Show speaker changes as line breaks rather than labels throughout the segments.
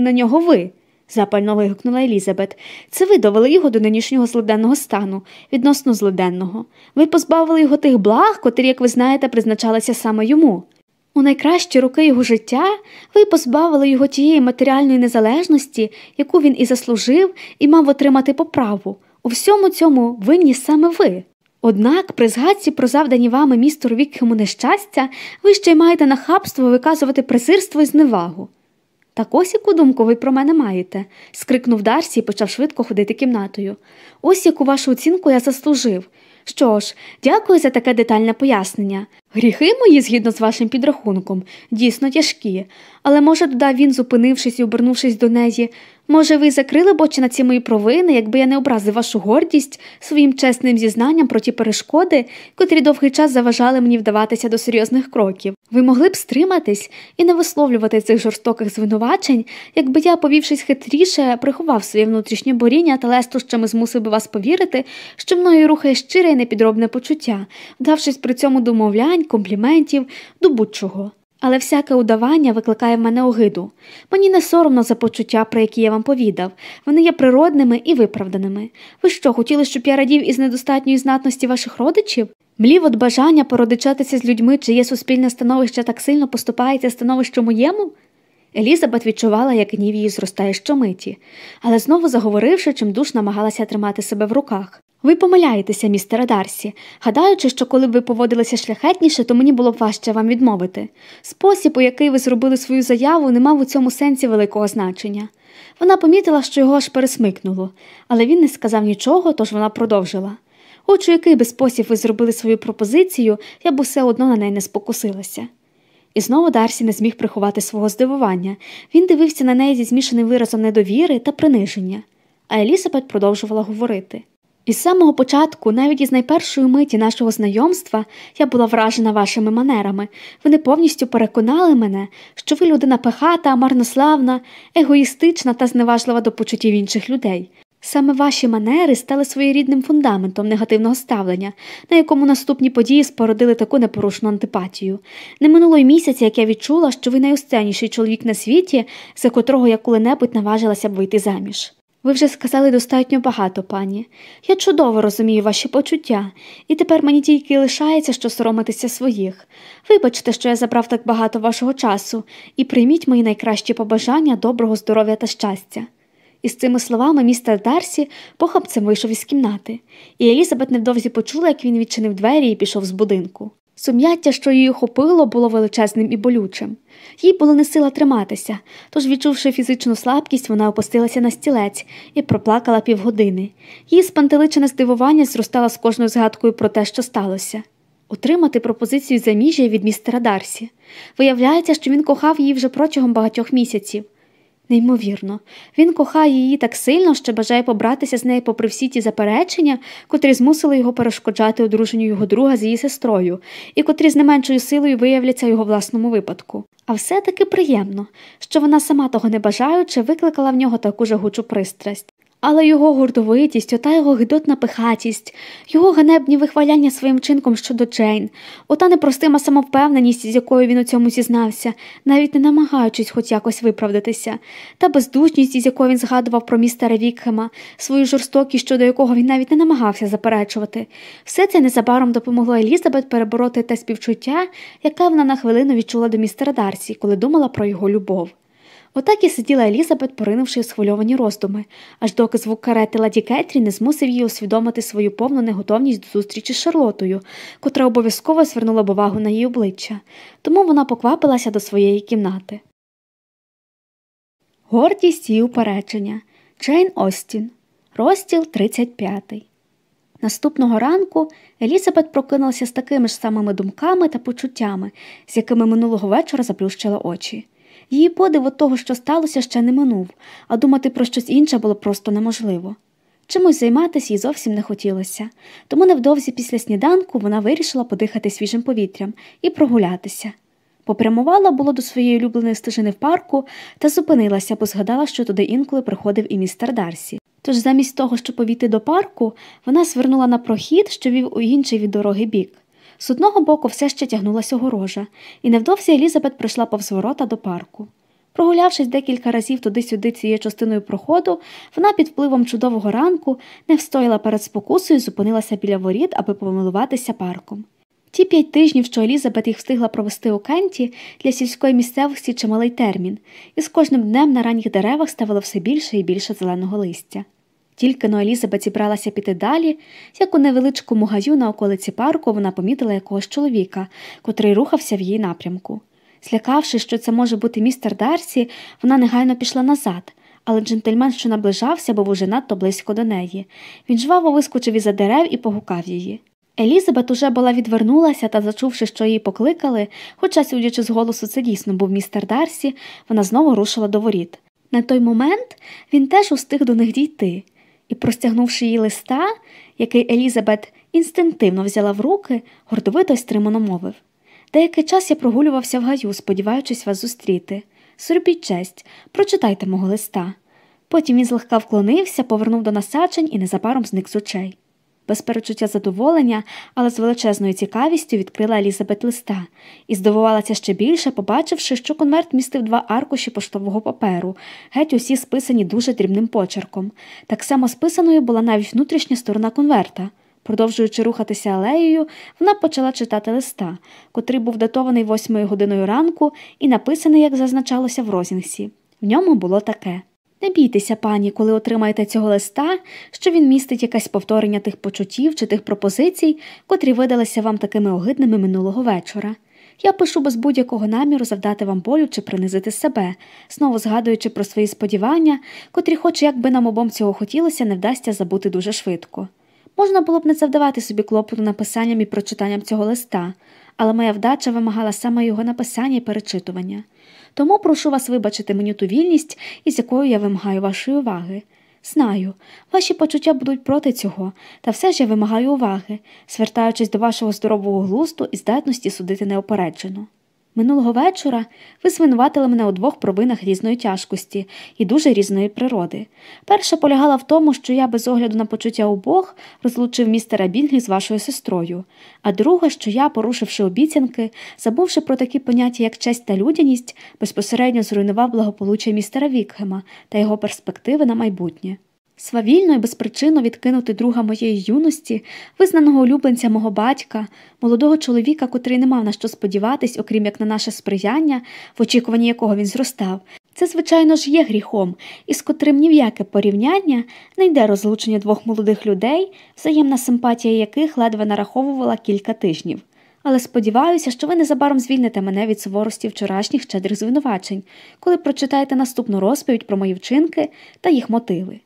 на нього ви. запально вигукнула Елізабет. Це ви довели його до нинішнього злиденного стану, відносно злиденного. Ви позбавили його тих благ, котрі, як ви знаєте, призначалися саме йому. У найкращі роки його життя ви позбавили його тієї матеріальної незалежності, яку він і заслужив, і мав отримати по праву. У всьому цьому винні саме ви. Однак, при згадці про завдані вами містеру Вікхему нещастя, ви ще й маєте нахабство виказувати презирство і зневагу. Так ось яку думку ви про мене маєте, скрикнув Дарсі і почав швидко ходити кімнатою. Ось яку вашу оцінку я заслужив. Що ж, дякую за таке детальне пояснення. Гріхи мої, згідно з вашим підрахунком, дійсно тяжкі, але, може, додав він, зупинившись і обернувшись до неї, може, ви закрили б очі на ці мої провини, якби я не образив вашу гордість своїм чесним зізнанням про ті перешкоди, котрі довгий час заважали мені вдаватися до серйозних кроків. Ви могли б стриматись і не висловлювати цих жорстоких звинувачень, якби я, повівшись хитріше, приховав своє внутрішнє боріння та лестощами змусив би вас повірити, що мною рухає щире і непідробне почуття, вдавшись при цьому до мовлянь, компліментів, до будь-чого. Але всяке удавання викликає в мене огиду. Мені не соромно за почуття, про які я вам повідав. Вони є природними і виправданими. Ви що, хотіли, щоб я радів із недостатньої знатності ваших родичів? Млів от бажання породичатися з людьми, чиє суспільне становище так сильно поступається становищу моєму? Елізабет відчувала, як гнів її зростає щомиті, але знову заговоривши, чимдуж намагалася тримати себе в руках. Ви помиляєтеся, містере Дарсі, гадаючи, що коли б ви поводилися шляхетніше, то мені було б важче вам відмовити. Спосіб, у який ви зробили свою заяву, не мав у цьому сенсі великого значення. Вона помітила, що його аж пересмикнуло, але він не сказав нічого, тож вона продовжила. Хоч у який би спосіб ви зробили свою пропозицію, я б усе одно на неї не спокусилася. І знову Дарсі не зміг приховати свого здивування. Він дивився на неї зі змішаним виразом недовіри та приниження, а Елізабет продовжувала говорити. Із самого початку, навіть із найпершої миті нашого знайомства, я була вражена вашими манерами. Вони повністю переконали мене, що ви людина пехата, марнославна, егоїстична та зневажлива до почуттів інших людей. Саме ваші манери стали своєрідним фундаментом негативного ставлення, на якому наступні події спородили таку непорушну антипатію. Не минуло й місяця, як я відчула, що ви найостенніший чоловік на світі, за котрого я коли-небудь наважилася б вийти заміж. Ви вже сказали достатньо багато, пані. Я чудово розумію ваші почуття, і тепер мені тільки лишається, що соромитися своїх. Вибачте, що я забрав так багато вашого часу, і прийміть мої найкращі побажання доброго здоров'я та щастя. Із цими словами містер Дарсі похапцем вийшов із кімнати, і Елізабет невдовзі почула, як він відчинив двері і пішов з будинку. Сум'яття, що її охопило, було величезним і болючим. Їй було не сила триматися, тож, відчувши фізичну слабкість, вона опустилася на стілець і проплакала півгодини. Її спантеличене здивування зростало з кожною згадкою про те, що сталося. Отримати пропозицію заміжжя від містера Дарсі. Виявляється, що він кохав її вже протягом багатьох місяців. Неймовірно, він кохає її так сильно, що бажає побратися з нею попри всі ті заперечення, котрі змусили його перешкоджати одруженню його друга з її сестрою, і котрі з не меншою силою виявляться його власному випадку. А все таки приємно, що вона сама того не бажаючи, викликала в нього таку жагучу пристрасть. Але його гордовитість, ота його гидотна пихатість, його ганебні вихваляння своїм чинком щодо Джейн, ота непростима самовпевненість, з якою він у цьому зізнався, навіть не намагаючись хоч якось виправдатися, та бездушність, із якою він згадував про містера Вікхема, свою жорстокість, щодо якого він навіть не намагався заперечувати, все це незабаром допомогло Елізабет перебороти те співчуття, яке вона на хвилину відчула до містера Дарсі, коли думала про його любов. Отак і сиділа Елізабет, поринувши у схвильовані роздуми, аж доки звук карети ладі Кетрі не змусив її усвідомити свою повну неготовність до зустрічі з Шарлотою, котра обов'язково звернула б увагу на її обличчя, тому вона поквапилася до своєї кімнати. Гордість і упередження Джейн Остін. Розділ 35 Наступного ранку Елізабет прокинулася з такими ж самими думками та почуттями, з якими минулого вечора заплющила очі. Її подив від того, що сталося, ще не минув, а думати про щось інше було просто неможливо. Чимось займатися їй зовсім не хотілося, тому невдовзі після сніданку вона вирішила подихати свіжим повітрям і прогулятися. Попрямувала було до своєї улюбленої стежини в парку та зупинилася, бо згадала, що туди інколи приходив і містер Дарсі. Тож замість того, щоб повіти до парку, вона звернула на прохід, що вів у інший від дороги бік. З одного боку все ще тягнулася огорожа, і невдовзі Елізабет прийшла повз ворота до парку. Прогулявшись декілька разів туди-сюди цією частиною проходу, вона під впливом чудового ранку не встояла перед спокусою і зупинилася біля воріт, аби помилуватися парком. Ті п'ять тижнів, що Елізабет їх встигла провести у Кенті, для сільської місцевості чималий термін, і з кожним днем на ранніх деревах ставило все більше і більше зеленого листя. Тільки но Елізабет зібралася піти далі, як у невеличкому гаю на околиці парку вона помітила якогось чоловіка, котрий рухався в її напрямку. Злякавшись, що це може бути містер Дарсі, вона негайно пішла назад, але джентльмен, що наближався, був уже надто близько до неї. Він жваво вискочив із за дерев і погукав її. Елізабет уже була відвернулася та, зачувши, що її покликали, хоча, судячи з голосу, це дійсно був містер Дарсі, вона знову рушила до воріт. На той момент він теж устиг до них дійти, і, простягнувши її листа, який Елізабет інстинктивно взяла в руки, гордовито й стримано мовив Деякий час я прогулювався в гаю, сподіваючись вас зустріти. Зробіть честь, прочитайте мого листа. Потім він злегка вклонився, повернув до насаджень і незабаром зник з очей. Без перечуття задоволення, але з величезною цікавістю відкрила Елізабет листа і здивувалася ще більше, побачивши, що конверт містив два аркуші поштового паперу, геть усі списані дуже дрібним почерком. Так само списаною була навіть внутрішня сторона конверта. Продовжуючи рухатися алеєю, вона почала читати листа, котрий був датований восьмою годиною ранку і написаний, як зазначалося в розінгсі. В ньому було таке. Не бійтеся, пані, коли отримаєте цього листа, що він містить якесь повторення тих почуттів чи тих пропозицій, котрі видалися вам такими огидними минулого вечора. Я пишу без будь-якого наміру завдати вам болю чи принизити себе, знову згадуючи про свої сподівання, котрі, хоч як би нам обом цього хотілося, не вдасться забути дуже швидко. Можна було б не завдавати собі клопоту написанням і прочитанням цього листа, але моя вдача вимагала саме його написання і перечитування. Тому прошу вас вибачити мені ту вільність, із якою я вимагаю вашої уваги. Знаю, ваші почуття будуть проти цього, та все ж я вимагаю уваги, звертаючись до вашого здорового глузду і здатності судити неопереджено. Минулого вечора ви звинуватили мене у двох провинах різної тяжкості і дуже різної природи. Перша полягала в тому, що я без огляду на почуття обох розлучив містера Бінглі з вашою сестрою, а друга, що я, порушивши обіцянки, забувши про такі поняття, як честь та людяність, безпосередньо зруйнував благополуччя містера Вікхема та його перспективи на майбутнє. Свавільно і безпричинно відкинути друга моєї юності, визнаного улюбленця мого батька, молодого чоловіка, котрий не мав на що сподіватись, окрім як на наше сприяння, в очікуванні якого він зростав, це, звичайно ж, є гріхом, із котрим ні в яке порівняння не йде розлучення двох молодих людей, взаємна симпатія яких ледве нараховувала кілька тижнів. Але сподіваюся, що ви незабаром звільните мене від суворості вчорашніх щедрих звинувачень, коли прочитаєте наступну розповідь про мої вчинки та їх мотиви.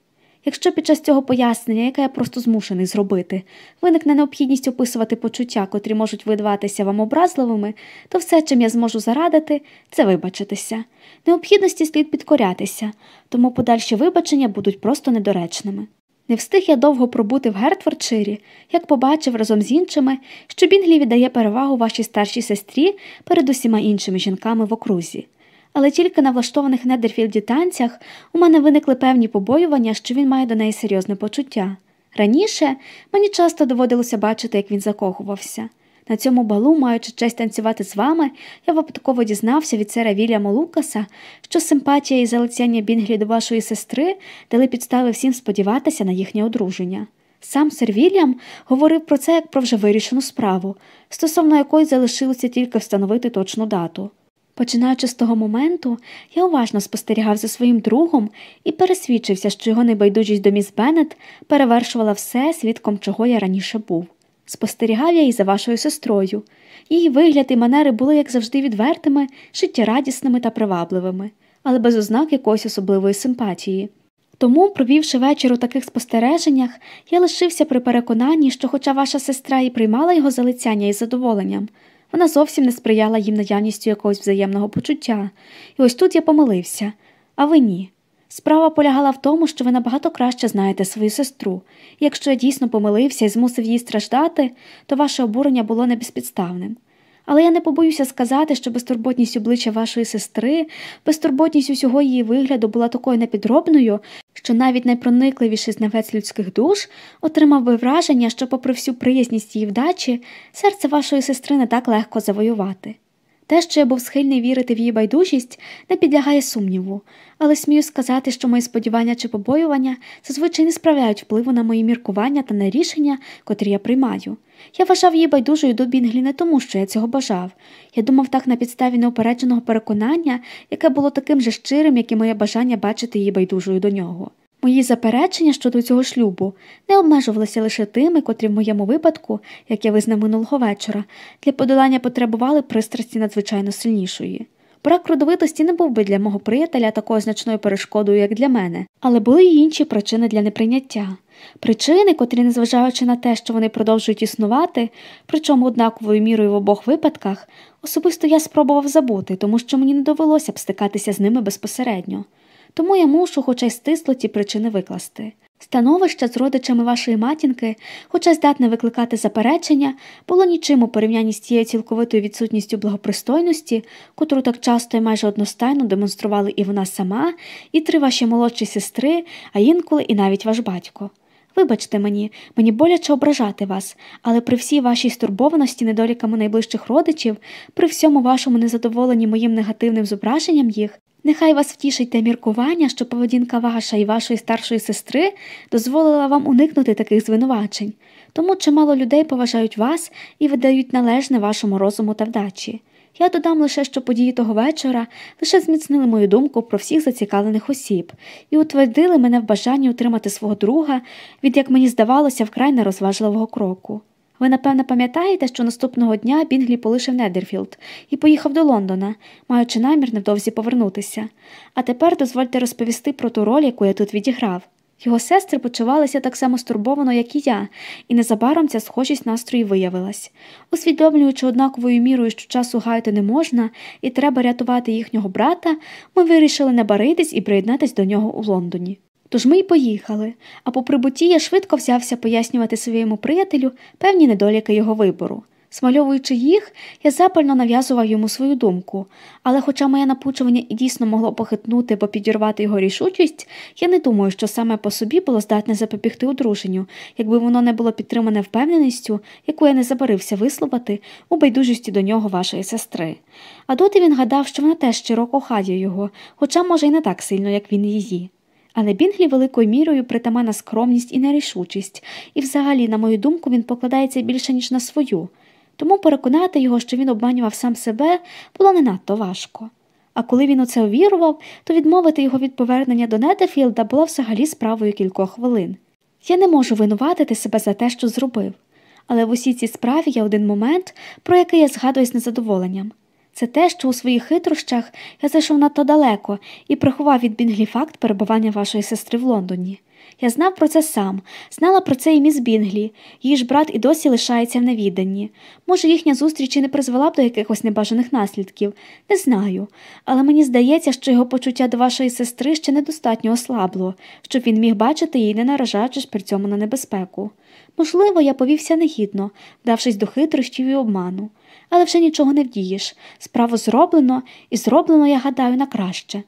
Якщо під час цього пояснення, яке я просто змушений зробити, виникне необхідність описувати почуття, котрі можуть видаватися вам образливими, то все, чим я зможу зарадити, це вибачитися. Необхідності слід підкорятися, тому подальші вибачення будуть просто недоречними. Не встиг я довго пробути в Гертфордширі, як побачив разом з іншими, що Бінглі віддає перевагу вашій старшій сестрі перед усіма іншими жінками в окрузі але тільки на влаштованих Недерфілді танцях у мене виникли певні побоювання, що він має до неї серйозне почуття. Раніше мені часто доводилося бачити, як він закохувався. На цьому балу, маючи честь танцювати з вами, я випадково дізнався від сера Вільяма Лукаса, що симпатія і залицяння Бінглі до вашої сестри дали підстави всім сподіватися на їхнє одруження. Сам сер Вільям говорив про це як про вже вирішену справу, стосовно якої залишилося тільки встановити точну дату. Починаючи з того моменту, я уважно спостерігав за своїм другом і пересвідчився, що його небайдужість до міс Беннет перевершувала все, свідком чого я раніше був. Спостерігав я і за вашою сестрою. Її вигляд і манери були, як завжди, відвертими, життєрадісними та привабливими, але без ознак якоїсь особливої симпатії. Тому, провівши вечір у таких спостереженнях, я лишився при переконанні, що, хоча ваша сестра і приймала його залицяння із задоволенням, вона зовсім не сприяла їм наявністю якогось взаємного почуття, і ось тут я помилився, а ви ні. Справа полягала в тому, що ви набагато краще знаєте свою сестру, і якщо я дійсно помилився і змусив її страждати, то ваше обурення було не безпідставним. Але я не побоюся сказати, що безтурботність обличчя вашої сестри, безтурботність усього її вигляду була такою непідробною, що навіть найпроникливіший знавець людських душ отримав би враження, що, попри всю приязність її вдачі, серце вашої сестри не так легко завоювати. Те, що я був схильний вірити в її байдужість, не підлягає сумніву, але смію сказати, що мої сподівання чи побоювання зазвичай не справляють впливу на мої міркування та на рішення, котрі я приймаю. Я вважав її байдужою до Бінглі не тому, що я цього бажав. Я думав так на підставі неупередженого переконання, яке було таким же щирим, як і моє бажання бачити її байдужою до нього. Мої заперечення щодо цього шлюбу не обмежувалися лише тими, котрі в моєму випадку, як я визнав минулого вечора, для подолання потребували пристрасті надзвичайно сильнішої. Брак родовитості не був би для мого приятеля такою значною перешкодою, як для мене, але були й інші причини для неприйняття. Причини, котрі, незважаючи на те, що вони продовжують існувати, причому однаковою мірою в обох випадках, особисто я спробував забути, тому що мені не довелося б стикатися з ними безпосередньо тому я мушу, хоча й стисло ті причини викласти. Становище з родичами вашої матінки, хоча здатне викликати заперечення, було нічим у порівнянні з тією цілковитою відсутністю благопристойності, котру так часто і майже одностайно демонстрували і вона сама, і три ваші молодші сестри, а інколи і навіть ваш батько. Вибачте мені, мені боляче ображати вас, але при всій вашій стурбованості недоліками найближчих родичів, при всьому вашому незадоволенні моїм негативним зображенням їх, Нехай вас втішить те міркування, що поведінка ваша і вашої старшої сестри дозволила вам уникнути таких звинувачень, тому чимало людей поважають вас і видають належне вашому розуму та вдачі. Я додам лише, що події того вечора лише зміцнили мою думку про всіх зацікавлених осіб і утвердили мене в бажанні утримати свого друга від, як мені здавалося, вкрай нерозважливого кроку. Ви, напевне, пам'ятаєте, що наступного дня Бінглі полишив Недерфілд і поїхав до Лондона, маючи намір невдовзі повернутися. А тепер дозвольте розповісти про ту роль, яку я тут відіграв. Його сестри почувалися так само стурбовано, як і я, і незабаром ця схожість настрою виявилась. Усвідомлюючи однаковою мірою, що часу гаяти не можна, і треба рятувати їхнього брата, ми вирішили не баритись і приєднатись до нього у Лондоні. Тож ми й поїхали, а по прибутті я швидко взявся пояснювати своєму приятелю певні недоліки його вибору. Смальовуючи їх, я запально нав'язував йому свою думку, але, хоча моє напучування і дійсно могло похитнути або підірвати його рішучість, я не думаю, що саме по собі було здатне запобігти одруженню, якби воно не було підтримане впевненістю, яку я не забарився висловити у байдужості до нього вашої сестри. А доти він гадав, що вона теж щиро кохає його, хоча, може, й не так сильно, як він її. Але Бінглі великою мірою притамана скромність і нерішучість, і, взагалі, на мою думку, він покладається більше, ніж на свою, тому переконати його, що він обманював сам себе, було не надто важко. А коли він у це увірував, то відмовити його від повернення до Недефілда було взагалі справою кількох хвилин. Я не можу винуватити себе за те, що зробив, але в усій цій справі є один момент, про який я згадую з незадоволенням. Це те, що у своїх хитрощах я зайшов надто далеко і приховав від Бінглі факт перебування вашої сестри в Лондоні. Я знав про це сам, знала про це і міс Бінглі, її ж брат і досі лишається в невіданні. Може, їхня зустріч і не призвела б до якихось небажаних наслідків, не знаю, але мені здається, що його почуття до вашої сестри ще недостатньо ослабло, щоб він міг бачити її, не наражаючись при цьому на небезпеку. Можливо, я повівся негідно, вдавшись до хитрощів і обману але вже нічого не вдієш. Справу зроблено, і зроблено, я гадаю, на краще.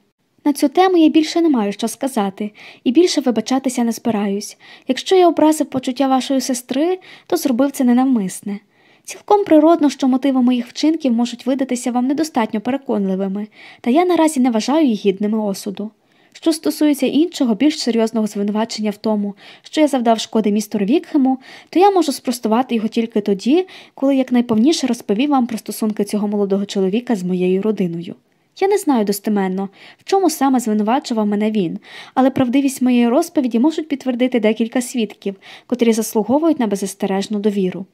На цю тему я більше не маю що сказати, і більше вибачатися не збираюсь. Якщо я образив почуття вашої сестри, то зробив це ненавмисне. Цілком природно, що мотиви моїх вчинків можуть видатися вам недостатньо переконливими, та я наразі не вважаю їх гідними осуду. Що стосується іншого, більш серйозного звинувачення в тому, що я завдав шкоди містеру Вікхему, то я можу спростувати його тільки тоді, коли якнайповніше розповів вам про стосунки цього молодого чоловіка з моєю родиною. Я не знаю достеменно, в чому саме звинувачував мене він, але правдивість моєї розповіді можуть підтвердити декілька свідків, котрі заслуговують на беззастережну довіру.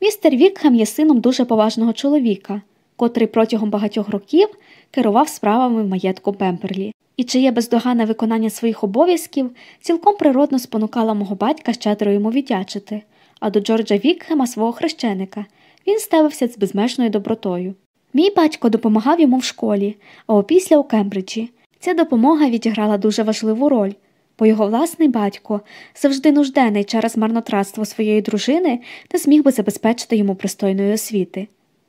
Містер Вікхем є сином дуже поважного чоловіка, котрий протягом багатьох років керував справами маєтку Пемперлі і чиє бездоганне виконання своїх обов'язків цілком природно спонукало мого батька щедро йому віддячити, а до Джорджа Вікхема свого хрещеника він ставився з безмежною добротою. Мій батько допомагав йому в школі, а опісля у Кембриджі. Ця допомога відіграла дуже важливу роль, бо його власний батько, завжди нужденний через марнотратство своєї дружини, не зміг би забезпечити йому пристойної освіти.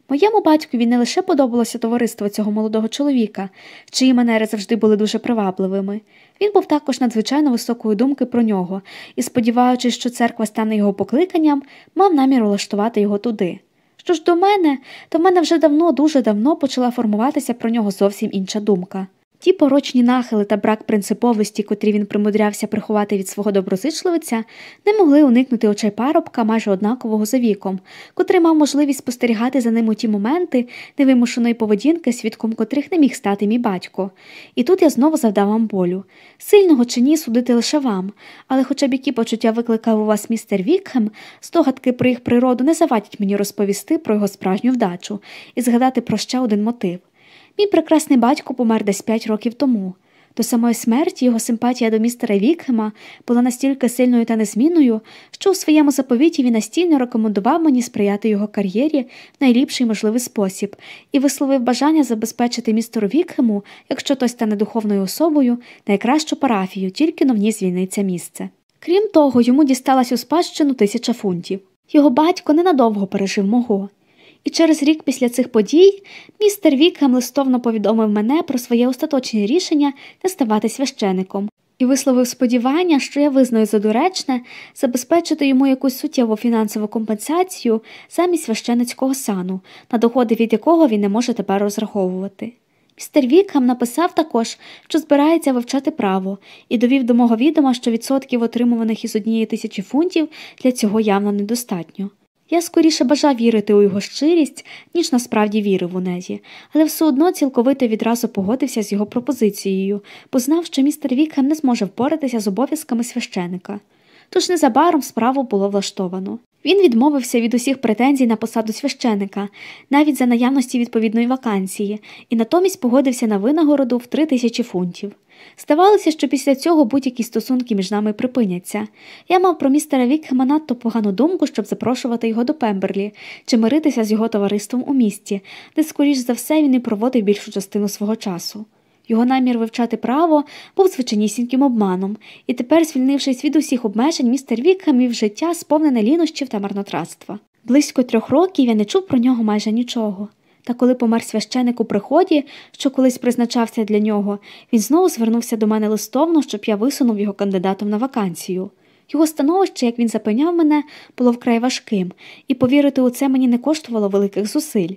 Моєму батькові не лише подобалося товариство цього молодого чоловіка, чиї манери завжди були дуже привабливими. Він був також надзвичайно високої думки про нього і, сподіваючись, що церква стане його покликанням, мав намір улаштувати його туди. Що ж до мене, то в мене вже давно, дуже давно почала формуватися про нього зовсім інша думка. Ті порочні нахили та брак принциповості, котрі він примудрявся приховати від свого доброзичливиця, не могли уникнути очей парубка майже однакового за віком, котрий мав можливість спостерігати за ним у ті моменти невимушеної поведінки, свідком котрих не міг стати мій батько. І тут я знову завдав вам болю. Сильного чи ні судити лише вам, але хоча б які почуття викликав у вас містер Вікхем, здогадки про їх природу не завадять мені розповісти про його справжню вдачу і згадати про ще один мотив. Мій прекрасний батько помер десь п'ять років тому. До самої смерті його симпатія до містера Вікхема була настільки сильною та незмінною, що у своєму заповіті він настільно рекомендував мені сприяти його кар'єрі в найліпший можливий спосіб і висловив бажання забезпечити містеру Вікхему, якщо той стане духовною особою, найкращу парафію, тільки но в ній звільниться місце. Крім того, йому дісталась у спадщину тисяча фунтів. Його батько ненадовго пережив мого. І через рік після цих подій містер Вікхем листовно повідомив мене про своє остаточне рішення не ставати священиком і висловив сподівання, що я визнаю за доречне забезпечити йому якусь суттєву фінансову компенсацію замість священицького сану, на доходи від якого він не може тепер розраховувати. Містер Вікхам написав також, що збирається вивчати право, і довів до мого відома, що відсотків, отримуваних із однієї тисячі фунтів, для цього явно недостатньо. Я скоріше бажав вірити у його щирість, ніж насправді вірив у неї, але все одно цілковито відразу погодився з його пропозицією, бо знав, що містер Вікхем не зможе впоратися з обов'язками священика. Тож незабаром справу було влаштовано. Він відмовився від усіх претензій на посаду священика, навіть за наявності відповідної вакансії, і натомість погодився на винагороду в три тисячі фунтів. Здавалося, що після цього будь-які стосунки між нами припиняться. Я мав про містера Вікхема надто погану думку, щоб запрошувати його до Пемберлі чи миритися з його товариством у місті, де, скоріш за все, він і проводив більшу частину свого часу. Його намір вивчати право був звичайнісіньким обманом, і тепер, звільнившись від усіх обмежень, містер Вікхем мів життя сповнене лінощів та марнотратства. Близько трьох років я не чув про нього майже нічого. Та коли помер священик у приході, що колись призначався для нього, він знову звернувся до мене листовно, щоб я висунув його кандидатом на вакансію. Його становище, як він запевняв мене, було вкрай важким, і повірити у це мені не коштувало великих зусиль.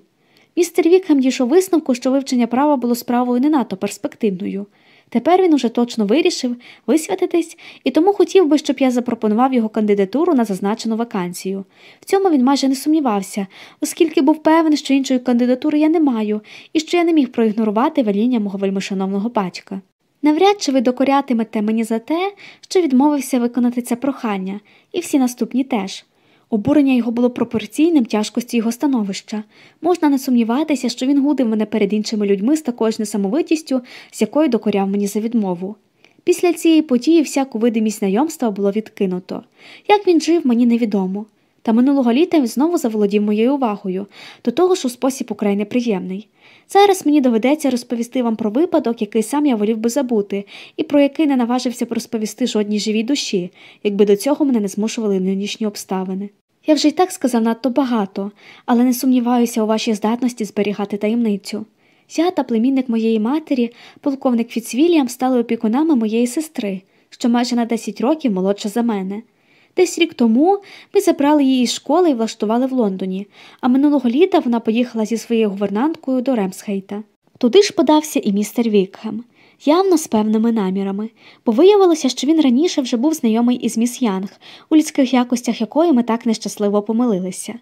Містер Вікхем дійшов висновку, що вивчення права було справою не надто перспективною. Тепер він уже точно вирішив висвятитись і тому хотів би, щоб я запропонував його кандидатуру на зазначену вакансію. В цьому він майже не сумнівався, оскільки був певний, що іншої кандидатури я не маю і що я не міг проігнорувати веління мого вельмишановного батька. Навряд чи ви докорятимете мені за те, що відмовився виконати це прохання, і всі наступні теж. Обурення його було пропорційним тяжкості його становища. Можна не сумніватися, що він гудив мене перед іншими людьми з такою ж несамовитістю, з якою докоряв мені за відмову. Після цієї події всяку видимість знайомства було відкинуто. Як він жив, мені невідомо. Та минулого літа він знову заволодів моєю увагою, до того ж у спосіб украй неприємний. Зараз мені доведеться розповісти вам про випадок, який сам я волів би забути, і про який не наважився б розповісти жодній живій душі, якби до цього мене не змушували нинішні обставини. Я вже й так сказав надто багато, але не сумніваюся у вашій здатності зберігати таємницю. Я та племінник моєї матері, полковник Фіцвіліам, стали опікунами моєї сестри, що майже на 10 років молодша за мене. Десь рік тому ми забрали її з школи і влаштували в Лондоні, а минулого літа вона поїхала зі своєю гувернанткою до Ремсхейта. Туди ж подався і містер Вікхем, явно з певними намірами, бо виявилося, що він раніше вже був знайомий із міс Янг, у людських якостях якої ми так нещасливо помилилися.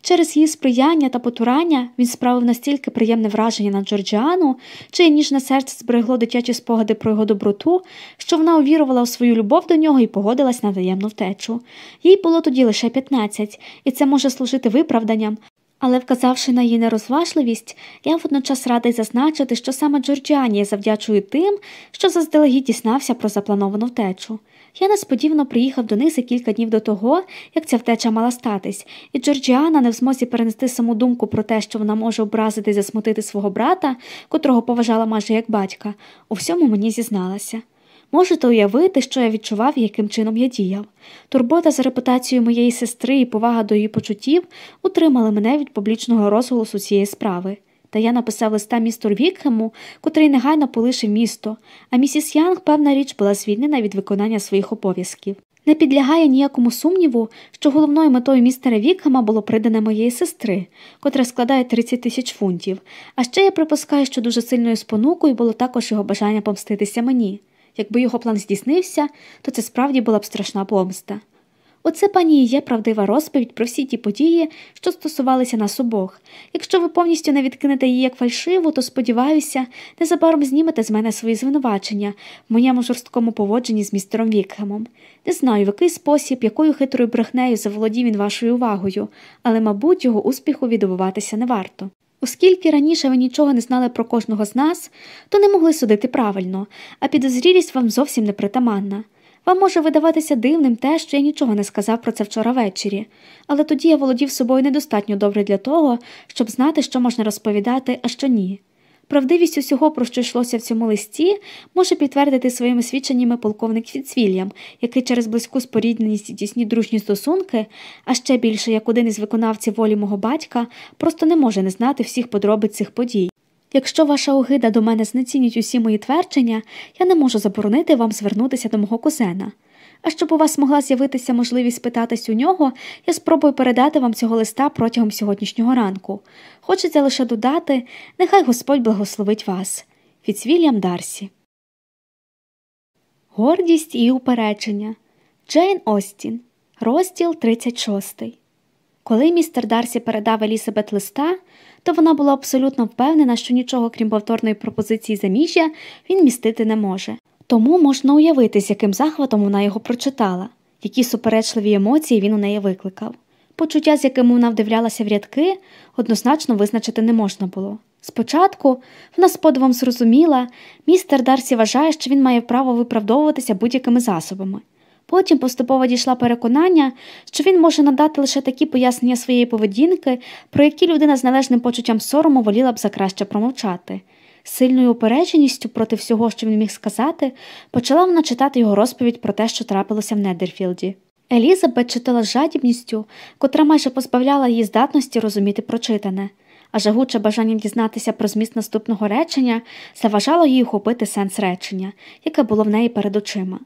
Через її сприяння та потурання він справив настільки приємне враження на Джорджіану, чиє ніжне серце зберегло дитячі спогади про його доброту, що вона увірувала у свою любов до нього і погодилась на таємну втечу. Їй було тоді лише 15, і це може служити виправданням. Але, вказавши на її нерозважливість, я водночас радий зазначити, що саме Джорджіані завдячую тим, що заздалегідь дізнався про заплановану втечу. Я несподівано приїхав до них за кілька днів до того, як ця втеча мала статись, і Джорджіана, не в змозі перенести саму думку про те, що вона може образити і засмутити свого брата, котрого поважала майже як батька, у всьому мені зізналася. Можете уявити, що я відчував і яким чином я діяв. Турбота за репутацією моєї сестри і повага до її почуттів утримали мене від публічного розголосу цієї справи. Та я написав листа містеру Вікхему, котрий негайно полишив місто, а місіс Янг, певна річ, була звільнена від виконання своїх обов'язків. Не підлягає ніякому сумніву, що головною метою містера Вікхема було придане моєї сестри, котра складає 30 тисяч фунтів, а ще я припускаю, що дуже сильною спонукою було також його бажання помститися мені. Якби його план здійснився, то це справді була б страшна помста. Оце пані і є правдива розповідь про всі ті події, що стосувалися нас обох. Якщо ви повністю не відкинете її як фальшиву, то сподіваюся, незабаром знімете з мене свої звинувачення в моєму жорсткому поводженні з містером Вікхемом. Не знаю, в який спосіб, якою хитрою брехнею заволодів він вашою увагою, але, мабуть, його успіху відбуватися не варто. Оскільки раніше ви нічого не знали про кожного з нас, то не могли судити правильно, а підозрілість вам зовсім не притаманна. Вам може видаватися дивним те, що я нічого не сказав про це вчора ввечері, але тоді я володів собою недостатньо добре для того, щоб знати, що можна розповідати, а що ні. Правдивість усього, про що йшлося в цьому листі, може підтвердити своїми свідченнями полковник Фіцвільям, який через близьку спорідненість і тісні дружні стосунки, а ще більше як один із виконавців волі мого батька, просто не може не знати всіх подробиць цих подій. Якщо ваша огида до мене знецінюють усі мої твердження, я не можу заборонити вам звернутися до мого кузена. А щоб у вас могла з'явитися можливість спитатись у нього, я спробую передати вам цього листа протягом сьогоднішнього ранку. Хочеться лише додати, нехай Господь благословить вас. Фіцвільям Дарсі. Гордість і упередження Джейн Остін. Розділ 36. Коли містер Дарсі передав Елісабет листа, то вона була абсолютно впевнена, що нічого, крім повторної пропозиції заміжжя, він містити не може. Тому можна уявити, з яким захватом вона його прочитала, які суперечливі емоції він у неї викликав. Почуття, з яким вона вдивлялася в рядки, однозначно визначити не можна було. Спочатку вона з подивом зрозуміла, містер Дарсі вважає, що він має право виправдовуватися будь-якими засобами. Потім поступово дійшла переконання, що він може надати лише такі пояснення своєї поведінки, про які людина з належним почуттям сорому воліла б закраще промовчати. Сильною упередженістю проти всього, що він міг сказати, почала вона читати його розповідь про те, що трапилося в Недерфілді. Елізабет читала з жадібністю, котра майже позбавляла її здатності розуміти прочитане, а жагуче бажання дізнатися про зміст наступного речення заважало їй ухопити сенс речення, яке було в неї перед очима.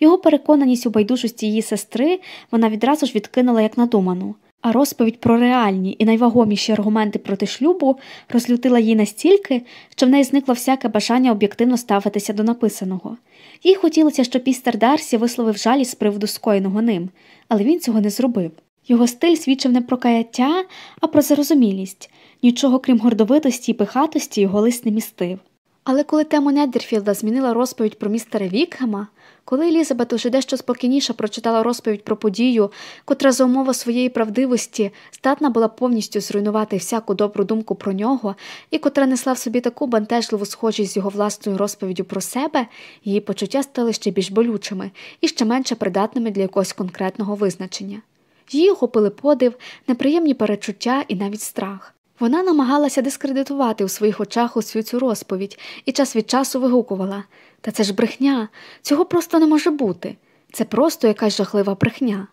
Його переконаність у байдужості її сестри вона відразу ж відкинула як надуману, а розповідь про реальні і найвагоміші аргументи проти шлюбу розлютила її настільки, що в неї зникло всяке бажання об'єктивно ставитися до написаного. Їй хотілося, щоб пістер Дарсі висловив жалість з приводу скоєного ним, але він цього не зробив. Його стиль свідчив не про каяття, а про зарозумілість, нічого крім гордовитості і пихатості його лист не містив. Але коли тему Недерфілда змінила розповідь про містера Вікхема, коли Елізабет уже дещо спокійніше прочитала розповідь про подію, котра за умови своєї правдивості здатна була повністю зруйнувати всяку добру думку про нього, і котра несла в собі таку бентежливу схожість з його власною розповіддю про себе, її почуття стали ще більш болючими і ще менше придатними для якогось конкретного визначення. Її охопили подив, неприємні перечуття і навіть страх. Вона намагалася дискредитувати у своїх очах усю цю розповідь і час від часу вигукувала Та це ж брехня, цього просто не може бути. Це просто якась жахлива брехня.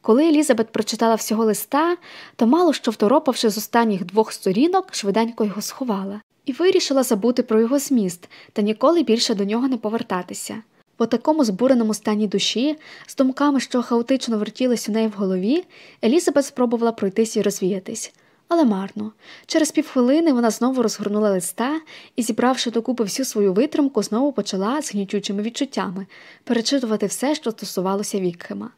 Коли Елізабет прочитала всього листа, то мало що второпавши з останніх двох сторінок, швиденько його сховала і вирішила забути про його зміст та ніколи більше до нього не повертатися. По такому збуреному стані душі, з думками, що хаотично вертілись у неї в голові, Елізабет спробувала пройтись і розвіятись але марно. Через півхвилини вона знову розгорнула листа і, зібравши докупи всю свою витримку, знову почала з гнітючими відчуттями перечитувати все, що стосувалося Вікхема.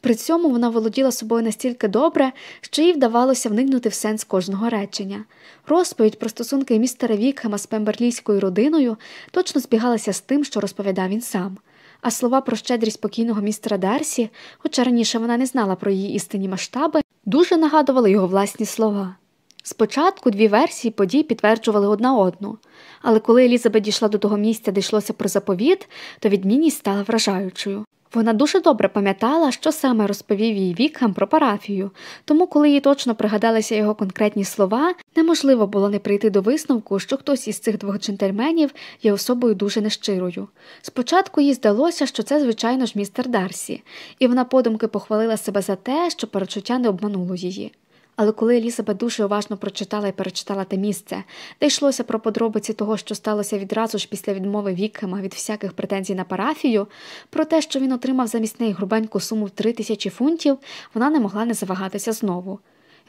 При цьому вона володіла собою настільки добре, що їй вдавалося вникнути в сенс кожного речення. Розповідь про стосунки містера Вікхема з пемберлійською родиною точно збігалася з тим, що розповідав він сам. А слова про щедрість покійного містера Дарсі, хоча раніше вона не знала про її істинні масштаби, дуже нагадували його власні слова. Спочатку дві версії подій підтверджували одна одну, але коли Елізабет дійшла до того місця, де йшлося про заповіт, то відмінність стала вражаючою. Вона дуже добре пам'ятала, що саме розповів їй Вікхам про парафію, тому, коли їй точно пригадалися його конкретні слова, неможливо було не прийти до висновку, що хтось із цих двох джентльменів є особою дуже нещирою. Спочатку їй здалося, що це, звичайно ж, містер Дарсі, і вона подумки похвалила себе за те, що перечуття не обмануло її. Але коли Елізабет дуже уважно прочитала і перечитала те місце, де йшлося про подробиці того, що сталося відразу ж після відмови Вікхема від всяких претензій на парафію, про те, що він отримав замість неї грубеньку суму в три тисячі фунтів, вона не могла не завагатися знову.